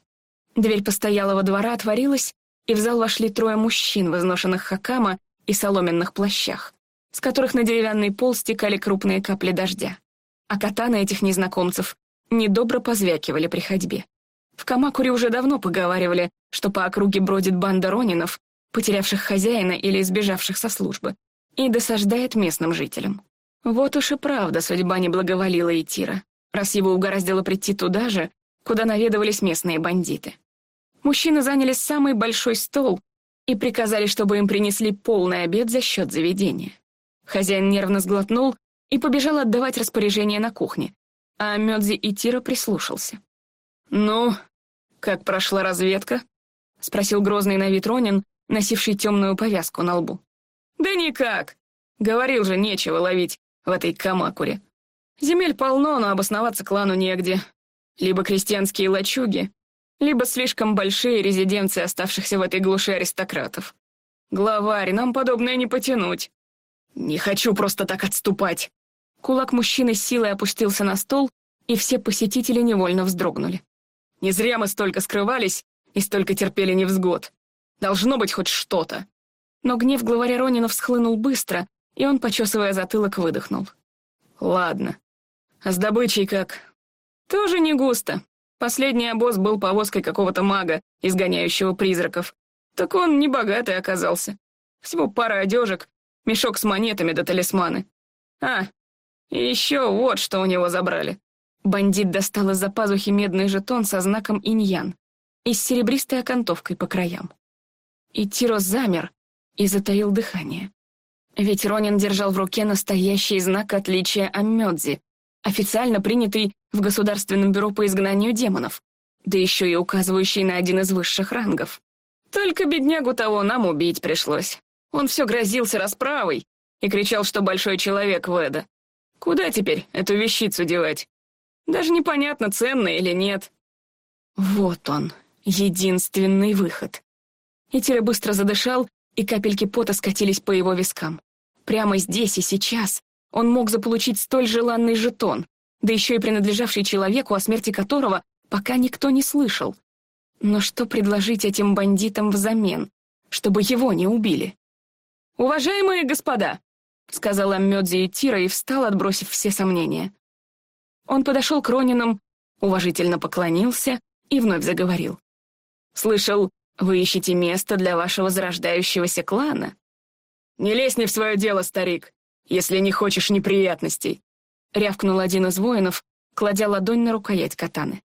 Дверь постоялого двора отворилась, и в зал вошли трое мужчин в изношенных хакама и соломенных плащах, с которых на деревянный пол стекали крупные капли дождя. А катаны этих незнакомцев недобро позвякивали при ходьбе. В Камакуре уже давно поговаривали, что по округе бродит банда ронинов, потерявших хозяина или избежавших со службы, и досаждает местным жителям. Вот уж и правда судьба не благоволила Итира, раз его угораздило прийти туда же, куда наведывались местные бандиты. Мужчины заняли самый большой стол и приказали, чтобы им принесли полный обед за счет заведения. Хозяин нервно сглотнул и побежал отдавать распоряжение на кухне, а Мёдзи и Тира прислушался. «Ну, как прошла разведка?» — спросил грозный на вид Ронин, носивший темную повязку на лбу. «Да никак. Говорил же, нечего ловить в этой Камакуре. Земель полно, но обосноваться клану негде. Либо крестьянские лачуги, либо слишком большие резиденции оставшихся в этой глуши аристократов. Главарь, нам подобное не потянуть. Не хочу просто так отступать. Кулак мужчины силой опустился на стол, и все посетители невольно вздрогнули. Не зря мы столько скрывались и столько терпели невзгод. Должно быть хоть что-то. Но гнев главаря Ронина всхлынул быстро, и он, почесывая затылок, выдохнул. Ладно. А с добычей как? Тоже не густо. Последний обоз был повозкой какого-то мага, изгоняющего призраков. Так он небогатый оказался. Всего пара одежек, мешок с монетами да талисманы. А, и еще вот что у него забрали. Бандит достал из-за пазухи медный жетон со знаком иньян и с серебристой окантовкой по краям. И Тиро замер и затаил дыхание. Ведь Ронин держал в руке настоящий знак отличия Аммёдзи, официально принятый в Государственном бюро по изгнанию демонов, да еще и указывающий на один из высших рангов. Только беднягу того нам убить пришлось. Он все грозился расправой и кричал, что большой человек Веда. Куда теперь эту вещицу девать? Даже непонятно, ценная или нет. Вот он, единственный выход. Итира быстро задышал, и капельки пота скатились по его вискам. Прямо здесь и сейчас он мог заполучить столь желанный жетон, да еще и принадлежавший человеку, о смерти которого пока никто не слышал. Но что предложить этим бандитам взамен, чтобы его не убили? «Уважаемые господа!» — сказала Мёдзи и Тира и встал, отбросив все сомнения. Он подошел к Ронинам, уважительно поклонился и вновь заговорил. «Слышал, вы ищете место для вашего зарождающегося клана?» «Не лезь не в свое дело, старик, если не хочешь неприятностей», — рявкнул один из воинов, кладя ладонь на рукоять катаны.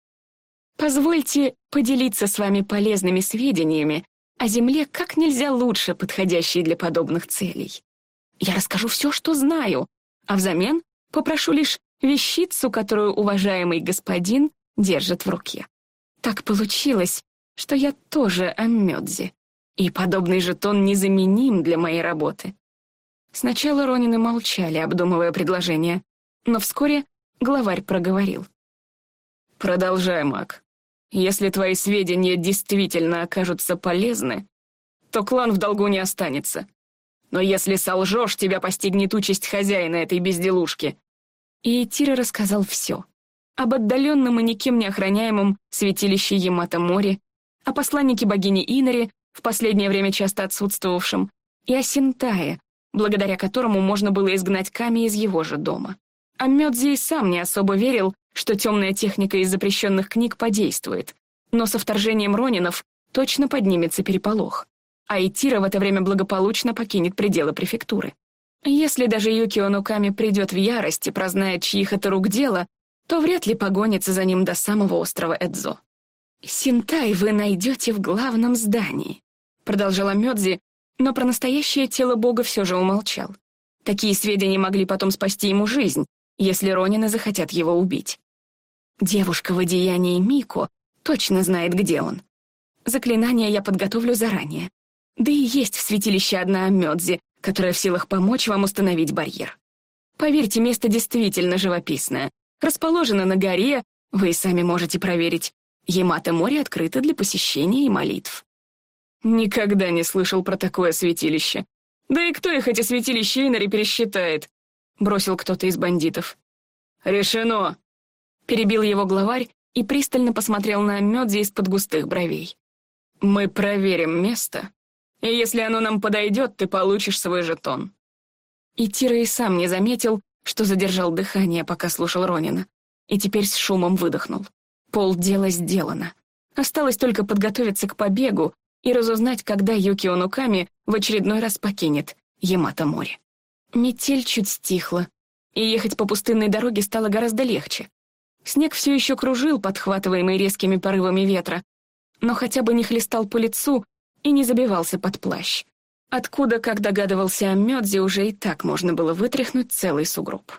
«Позвольте поделиться с вами полезными сведениями о Земле как нельзя лучше подходящей для подобных целей. Я расскажу все, что знаю, а взамен попрошу лишь вещицу, которую уважаемый господин держит в руке. Так получилось, что я тоже Аммёдзи, и подобный жетон незаменим для моей работы. Сначала Ронины молчали, обдумывая предложение, но вскоре главарь проговорил. «Продолжай, маг. Если твои сведения действительно окажутся полезны, то клан в долгу не останется. Но если солжешь, тебя постигнет участь хозяина этой безделушки». И Тира рассказал все. Об отдаленном и никем не охраняемом святилище Ямато-море, о посланнике богини Инаре, в последнее время часто отсутствовавшем, и о Синтае, благодаря которому можно было изгнать Ками из его же дома. А Мёдзи и сам не особо верил, что темная техника из запрещенных книг подействует, но со вторжением Ронинов точно поднимется переполох, а Итира в это время благополучно покинет пределы префектуры. Если даже Юкио Нуками придет в ярость и прознает, чьих это рук дело, то вряд ли погонится за ним до самого острова Эдзо. «Синтай вы найдете в главном здании», — продолжала Мёдзи, но про настоящее тело бога все же умолчал. Такие сведения могли потом спасти ему жизнь, если Ронины захотят его убить. Девушка в одеянии Мико точно знает, где он. Заклинание я подготовлю заранее. Да и есть в святилище одна Мёдзи, которая в силах помочь вам установить барьер. Поверьте, место действительно живописное. Расположено на горе, вы и сами можете проверить. Ямато-море открыто для посещения и молитв. Никогда не слышал про такое святилище. Да и кто их эти святилища Инари пересчитает? Бросил кто-то из бандитов. Решено. Перебил его главарь и пристально посмотрел на Мёдзи из-под густых бровей. Мы проверим место, и если оно нам подойдет, ты получишь свой жетон. И Тира и сам не заметил, что задержал дыхание, пока слушал Ронина, и теперь с шумом выдохнул. Пол дела сделано. Осталось только подготовиться к побегу и разузнать, когда Юкио Нуками в очередной раз покинет Ямато-море. Метель чуть стихла, и ехать по пустынной дороге стало гораздо легче. Снег все еще кружил, подхватываемый резкими порывами ветра, но хотя бы не хлестал по лицу и не забивался под плащ. Откуда, как догадывался о Мёдзе, уже и так можно было вытряхнуть целый сугроб.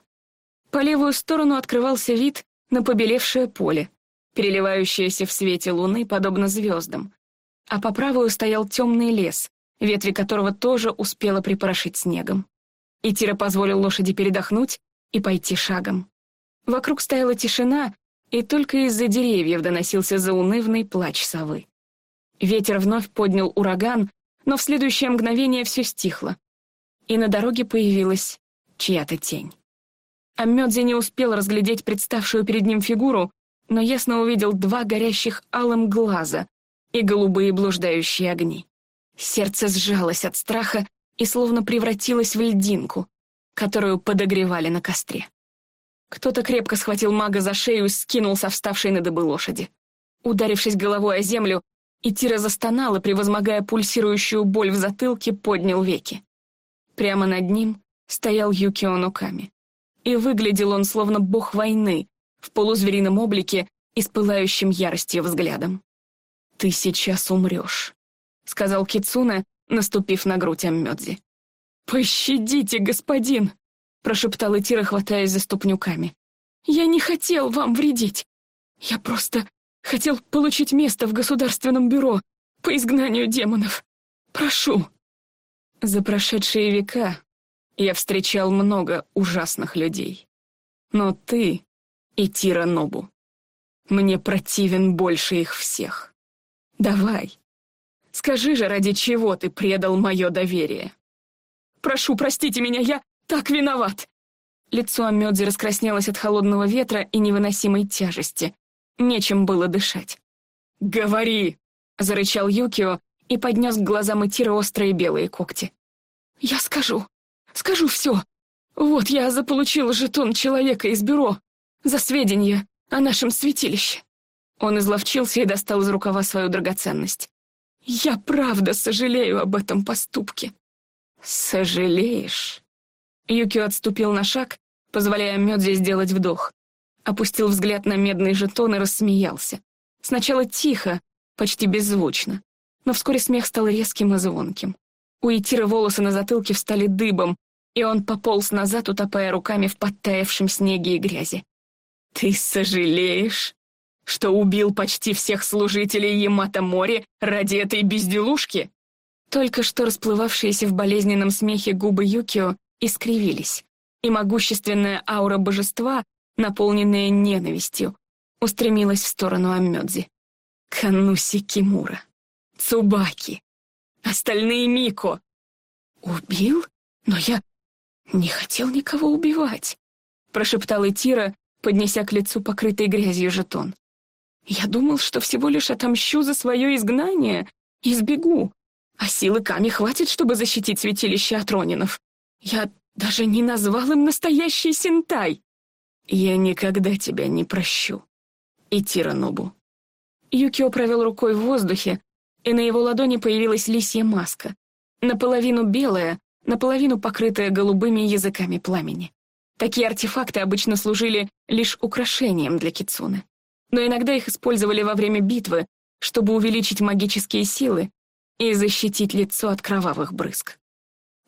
По левую сторону открывался вид на побелевшее поле, переливающееся в свете луны, подобно звездам, а по правую стоял темный лес, ветви которого тоже успела припорошить снегом. И Тира позволил лошади передохнуть и пойти шагом. Вокруг стояла тишина, и только из-за деревьев доносился заунывный плач совы. Ветер вновь поднял ураган, но в следующее мгновение все стихло, и на дороге появилась чья-то тень. Аммёдзи не успел разглядеть представшую перед ним фигуру, но ясно увидел два горящих алым глаза и голубые блуждающие огни. Сердце сжалось от страха и словно превратилось в льдинку, которую подогревали на костре. Кто-то крепко схватил мага за шею и скинул со вставшей на дыбы лошади. Ударившись головой о землю, Итира застонала, превозмогая пульсирующую боль в затылке, поднял веки. Прямо над ним стоял Юкио Нуками. И выглядел он словно бог войны, в полузверином облике и с пылающим яростью взглядом. «Ты сейчас умрешь», — сказал Кицуна, наступив на грудь Аммёдзи. «Пощадите, господин!» — прошептал Итира, хватаясь за ступнюками. «Я не хотел вам вредить. Я просто хотел получить место в государственном бюро по изгнанию демонов. Прошу». За прошедшие века я встречал много ужасных людей. Но ты и Тира Нобу. Мне противен больше их всех. Давай, скажи же, ради чего ты предал мое доверие. Прошу, простите меня, я так виноват. Лицо Амёдзи раскраснелось от холодного ветра и невыносимой тяжести. Нечем было дышать. «Говори!» — зарычал Юкио и поднес к глазам Итира острые белые когти. «Я скажу. Скажу все. Вот я заполучила жетон человека из бюро за сведения о нашем святилище». Он изловчился и достал из рукава свою драгоценность. «Я правда сожалею об этом поступке». «Сожалеешь?» Юкио отступил на шаг, позволяя Мёдзе сделать вдох. Опустил взгляд на медный жетон и рассмеялся. Сначала тихо, почти беззвучно, но вскоре смех стал резким и звонким. У Итира волосы на затылке встали дыбом, и он пополз назад, утопая руками в подтаявшем снеге и грязи. «Ты сожалеешь, что убил почти всех служителей Ямато Мори ради этой безделушки?» Только что расплывавшиеся в болезненном смехе губы Юкио искривились, и могущественная аура божества, наполненная ненавистью, устремилась в сторону Аммёдзи. Кануси Кимура, Цубаки, остальные Мико. Убил? Но я не хотел никого убивать, прошептал Итира, поднеся к лицу покрытый грязью жетон. Я думал, что всего лишь отомщу за свое изгнание и сбегу, а силы Ками хватит, чтобы защитить святилище от Ронинов. Я даже не назвал им настоящий Синтай. Я никогда тебя не прощу. Итира Нобу. Юкио провел рукой в воздухе, и на его ладони появилась лисья маска, наполовину белая, наполовину покрытая голубыми языками пламени. Такие артефакты обычно служили лишь украшением для кицуны, но иногда их использовали во время битвы, чтобы увеличить магические силы и защитить лицо от кровавых брызг.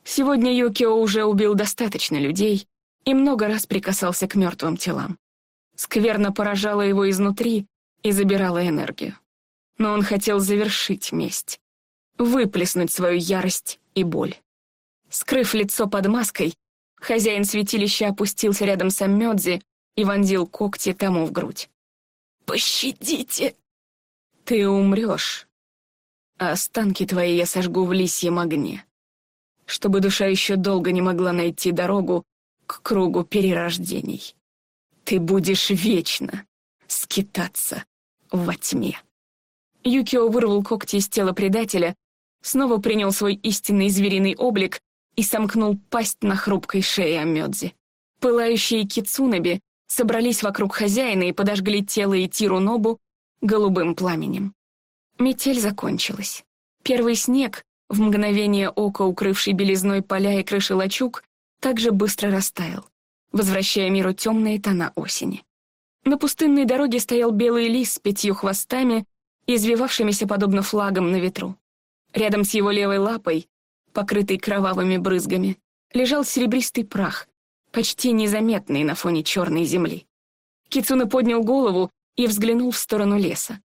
Сегодня Юкио уже убил достаточно людей и много раз прикасался к мертвым телам. Скверно поражала его изнутри и забирала энергию но он хотел завершить месть, выплеснуть свою ярость и боль. Скрыв лицо под маской, хозяин святилища опустился рядом с Аммёдзи и вонзил когти тому в грудь. «Пощадите!» «Ты умрешь, а останки твои я сожгу в лисьем огне, чтобы душа еще долго не могла найти дорогу к кругу перерождений. Ты будешь вечно скитаться во тьме». Юкио вырвал когти из тела предателя, снова принял свой истинный звериный облик и сомкнул пасть на хрупкой шее Амёдзи. Пылающие кицунаби собрались вокруг хозяина и подожгли тело и Тиру Нобу голубым пламенем. Метель закончилась. Первый снег, в мгновение ока укрывший белизной поля и крыши лачуг, также быстро растаял, возвращая миру темные тона осени. На пустынной дороге стоял белый лис с пятью хвостами извивавшимися подобно флагам на ветру. Рядом с его левой лапой, покрытой кровавыми брызгами, лежал серебристый прах, почти незаметный на фоне черной земли. Кицуна поднял голову и взглянул в сторону леса.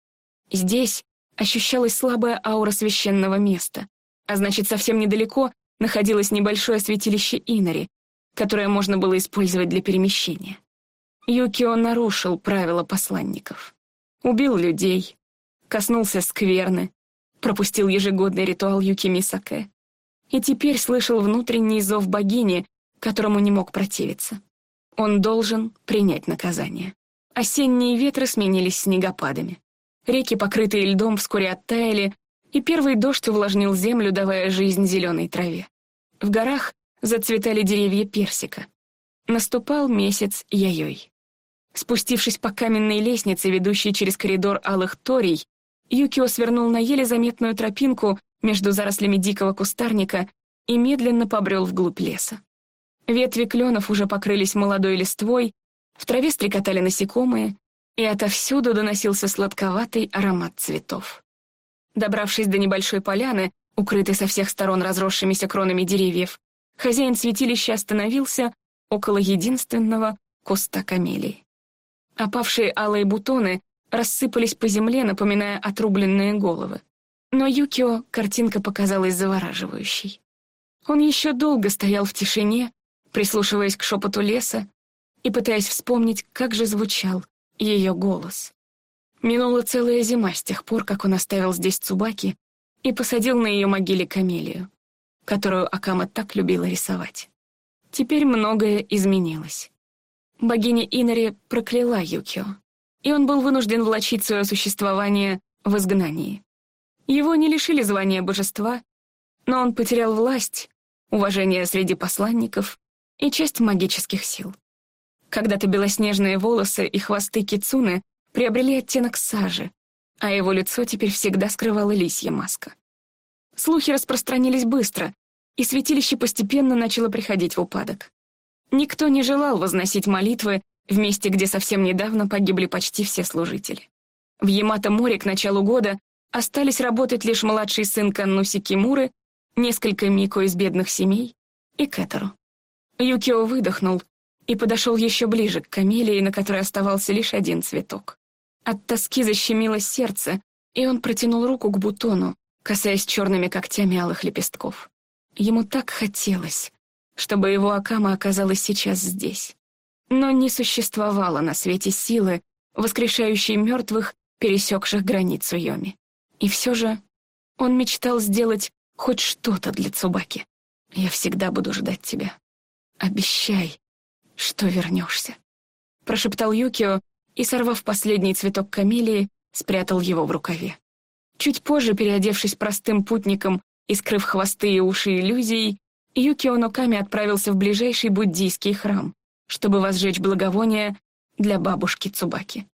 Здесь ощущалась слабая аура священного места, а значит, совсем недалеко находилось небольшое святилище Инари, которое можно было использовать для перемещения. Юкио нарушил правила посланников. Убил людей, коснулся скверны, пропустил ежегодный ритуал Юки Мисаке и теперь слышал внутренний зов богини, которому не мог противиться. Он должен принять наказание. Осенние ветры сменились снегопадами. Реки, покрытые льдом, вскоре оттаяли, и первый дождь увлажнил землю, давая жизнь зеленой траве. В горах зацветали деревья персика. Наступал месяц яйой. Спустившись по каменной лестнице, ведущей через коридор алых торий, Юкио свернул на еле заметную тропинку между зарослями дикого кустарника и медленно побрел вглубь леса. Ветви кленов уже покрылись молодой листвой, в траве стрекотали насекомые, и отовсюду доносился сладковатый аромат цветов. Добравшись до небольшой поляны, укрытой со всех сторон разросшимися кронами деревьев, хозяин святилища остановился около единственного куста камелии. Опавшие алые бутоны рассыпались по земле, напоминая отрубленные головы. Но Юкио картинка показалась завораживающей. Он еще долго стоял в тишине, прислушиваясь к шепоту леса и пытаясь вспомнить, как же звучал ее голос. Минула целая зима с тех пор, как он оставил здесь Цубаки и посадил на ее могиле камелию, которую Акама так любила рисовать. Теперь многое изменилось. Богиня Инари прокляла Юкио, и он был вынужден влачить свое существование в изгнании. Его не лишили звания божества, но он потерял власть, уважение среди посланников и часть магических сил. Когда-то белоснежные волосы и хвосты кицуны приобрели оттенок сажи, а его лицо теперь всегда скрывала лисья маска. Слухи распространились быстро, и святилище постепенно начало приходить в упадок. Никто не желал возносить молитвы в месте, где совсем недавно погибли почти все служители. В Ямато-море к началу года остались работать лишь младший сын Каннуси Кимуры, несколько Мико из бедных семей и Кэтеру. Юкио выдохнул и подошел еще ближе к камелии, на которой оставался лишь один цветок. От тоски защемило сердце, и он протянул руку к бутону, касаясь черными когтями алых лепестков. Ему так хотелось, чтобы его Акама оказалась сейчас здесь. Но не существовало на свете силы, воскрешающей мертвых, пересекших границу Йоми. И все же он мечтал сделать хоть что-то для Цубаки. «Я всегда буду ждать тебя. Обещай, что вернешься», — прошептал Юкио и, сорвав последний цветок камелии, спрятал его в рукаве. Чуть позже, переодевшись простым путником и скрыв хвосты и уши иллюзией, Юкио Ноками отправился в ближайший буддийский храм, чтобы возжечь благовония для бабушки Цубаки.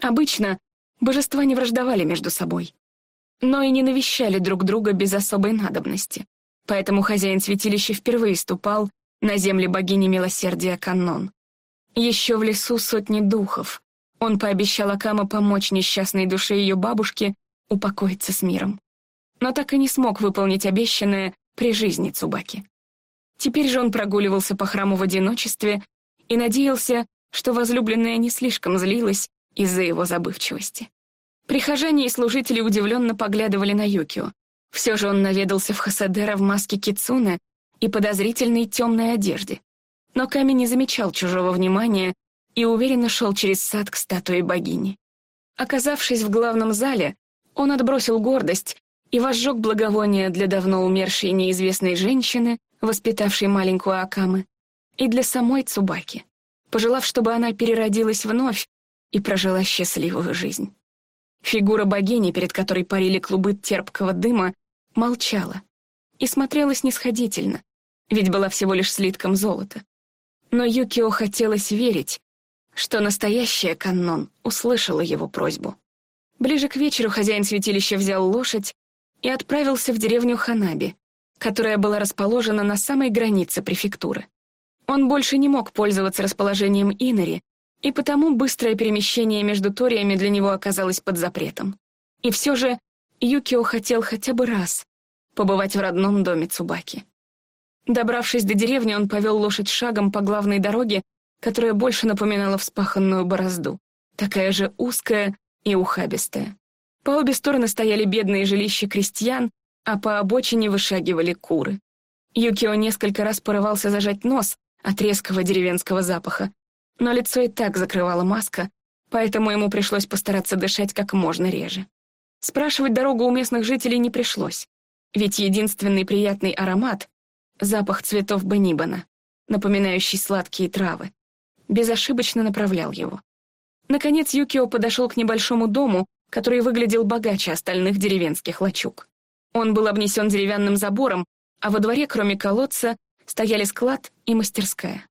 Обычно божества не враждовали между собой, но и не навещали друг друга без особой надобности, поэтому хозяин святилища впервые ступал на земли богини милосердия Каннон. Еще в лесу сотни духов. Он пообещал Акама помочь несчастной душе ее бабушки упокоиться с миром. Но так и не смог выполнить обещанное при жизни Цубаки. Теперь же он прогуливался по храму в одиночестве и надеялся, что возлюбленная не слишком злилась из-за его забывчивости. Прихожане и служители удивленно поглядывали на Юкио. Все же он наведался в Хасадера в маске кицуны и подозрительной темной одежде. Но камень не замечал чужого внимания и уверенно шел через сад к статуе богини. Оказавшись в главном зале, он отбросил гордость и возжег благовоние для давно умершей неизвестной женщины, воспитавшей маленькую Акамы, и для самой Цубаки, пожелав, чтобы она переродилась вновь и прожила счастливую жизнь. Фигура богини, перед которой парили клубы терпкого дыма, молчала и смотрела снисходительно, ведь была всего лишь слитком золота. Но Юкио хотелось верить, что настоящая Каннон услышала его просьбу. Ближе к вечеру хозяин святилища взял лошадь и отправился в деревню Ханаби, которая была расположена на самой границе префектуры. Он больше не мог пользоваться расположением Инари, и потому быстрое перемещение между Ториями для него оказалось под запретом. И все же Юкио хотел хотя бы раз побывать в родном доме Цубаки. Добравшись до деревни, он повел лошадь шагом по главной дороге, которая больше напоминала вспаханную борозду, такая же узкая и ухабистая. По обе стороны стояли бедные жилища крестьян, а по обочине вышагивали куры. Юкио несколько раз порывался зажать нос от резкого деревенского запаха, но лицо и так закрывала маска, поэтому ему пришлось постараться дышать как можно реже. Спрашивать дорогу у местных жителей не пришлось, ведь единственный приятный аромат — запах цветов банибана, напоминающий сладкие травы, безошибочно направлял его. Наконец Юкио подошел к небольшому дому, который выглядел богаче остальных деревенских лачуг. Он был обнесен деревянным забором, а во дворе, кроме колодца, стояли склад и мастерская.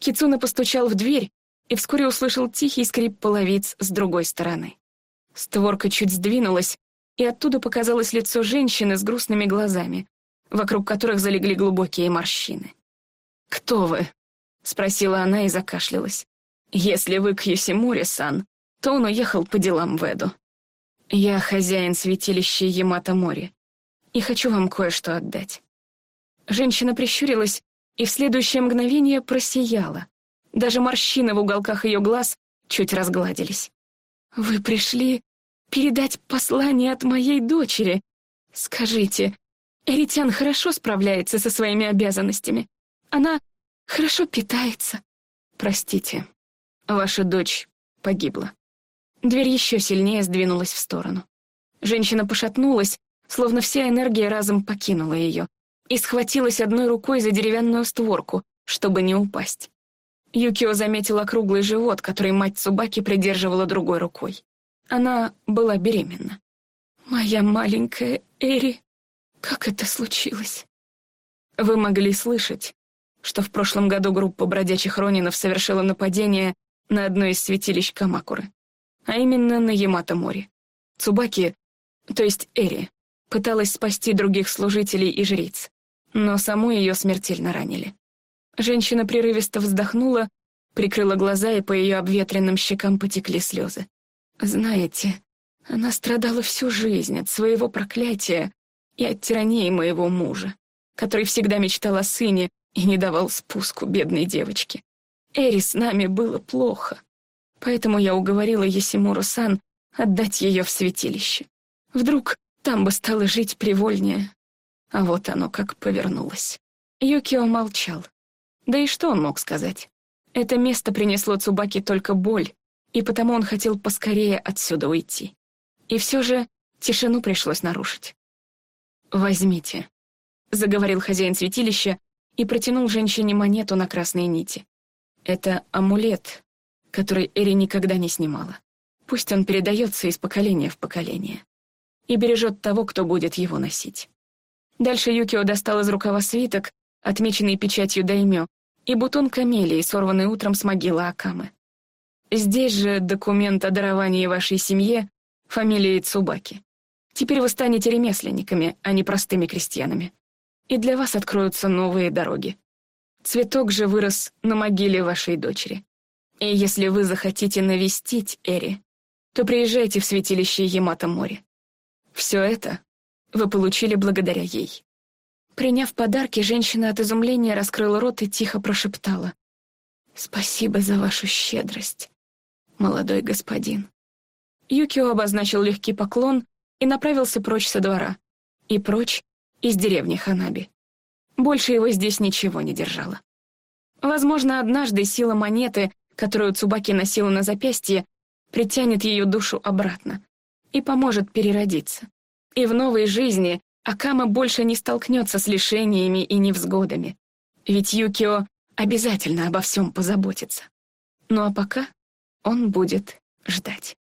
Кицуна постучал в дверь и вскоре услышал тихий скрип половиц с другой стороны. Створка чуть сдвинулась, и оттуда показалось лицо женщины с грустными глазами, вокруг которых залегли глубокие морщины. «Кто вы?» — спросила она и закашлялась. «Если вы к Юсимуре-сан, то он уехал по делам в Эду. Я хозяин святилища Ямато-море и хочу вам кое-что отдать». Женщина прищурилась и в следующее мгновение просияла. Даже морщины в уголках ее глаз чуть разгладились. «Вы пришли передать послание от моей дочери. Скажите, Эритян хорошо справляется со своими обязанностями? Она хорошо питается?» «Простите, ваша дочь погибла». Дверь еще сильнее сдвинулась в сторону. Женщина пошатнулась, словно вся энергия разом покинула ее, и схватилась одной рукой за деревянную створку, чтобы не упасть. Юкио заметила круглый живот, который мать Цубаки придерживала другой рукой. Она была беременна. «Моя маленькая Эри, как это случилось?» Вы могли слышать, что в прошлом году группа бродячих ронинов совершила нападение на одно из святилищ Камакуры, а именно на Ямато-море. Цубаки, то есть Эри, пыталась спасти других служителей и жриц, но саму ее смертельно ранили. Женщина прерывисто вздохнула, прикрыла глаза, и по ее обветренным щекам потекли слезы. «Знаете, она страдала всю жизнь от своего проклятия и от тирании моего мужа, который всегда мечтал о сыне и не давал спуску бедной девочке. Эри с нами было плохо, поэтому я уговорила Есимуру-сан отдать ее в святилище. Вдруг там бы стало жить привольнее. А вот оно как повернулось. Юкио молчал. Да и что он мог сказать? Это место принесло Цубаки только боль, и потому он хотел поскорее отсюда уйти. И все же тишину пришлось нарушить. «Возьмите», — заговорил хозяин святилища и протянул женщине монету на красной нити. «Это амулет, который Эри никогда не снимала. Пусть он передается из поколения в поколение и бережет того, кто будет его носить». Дальше Юкио достал из рукава свиток, отмеченный печатью даймё, и бутон камелии, сорванный утром с могилы Акамы. Здесь же документ о даровании вашей семье фамилии Цубаки. Теперь вы станете ремесленниками, а не простыми крестьянами. И для вас откроются новые дороги. Цветок же вырос на могиле вашей дочери. И если вы захотите навестить Эри, то приезжайте в святилище Ямато-море. Все это вы получили благодаря ей. Приняв подарки, женщина от изумления раскрыла рот и тихо прошептала. «Спасибо за вашу щедрость, молодой господин». Юкио обозначил легкий поклон и направился прочь со двора. И прочь из деревни Ханаби. Больше его здесь ничего не держало. Возможно, однажды сила монеты, которую Цубаки носила на запястье, притянет ее душу обратно и поможет переродиться. И в новой жизни Акама больше не столкнется с лишениями и невзгодами. Ведь Юкио обязательно обо всем позаботится. Ну а пока он будет ждать.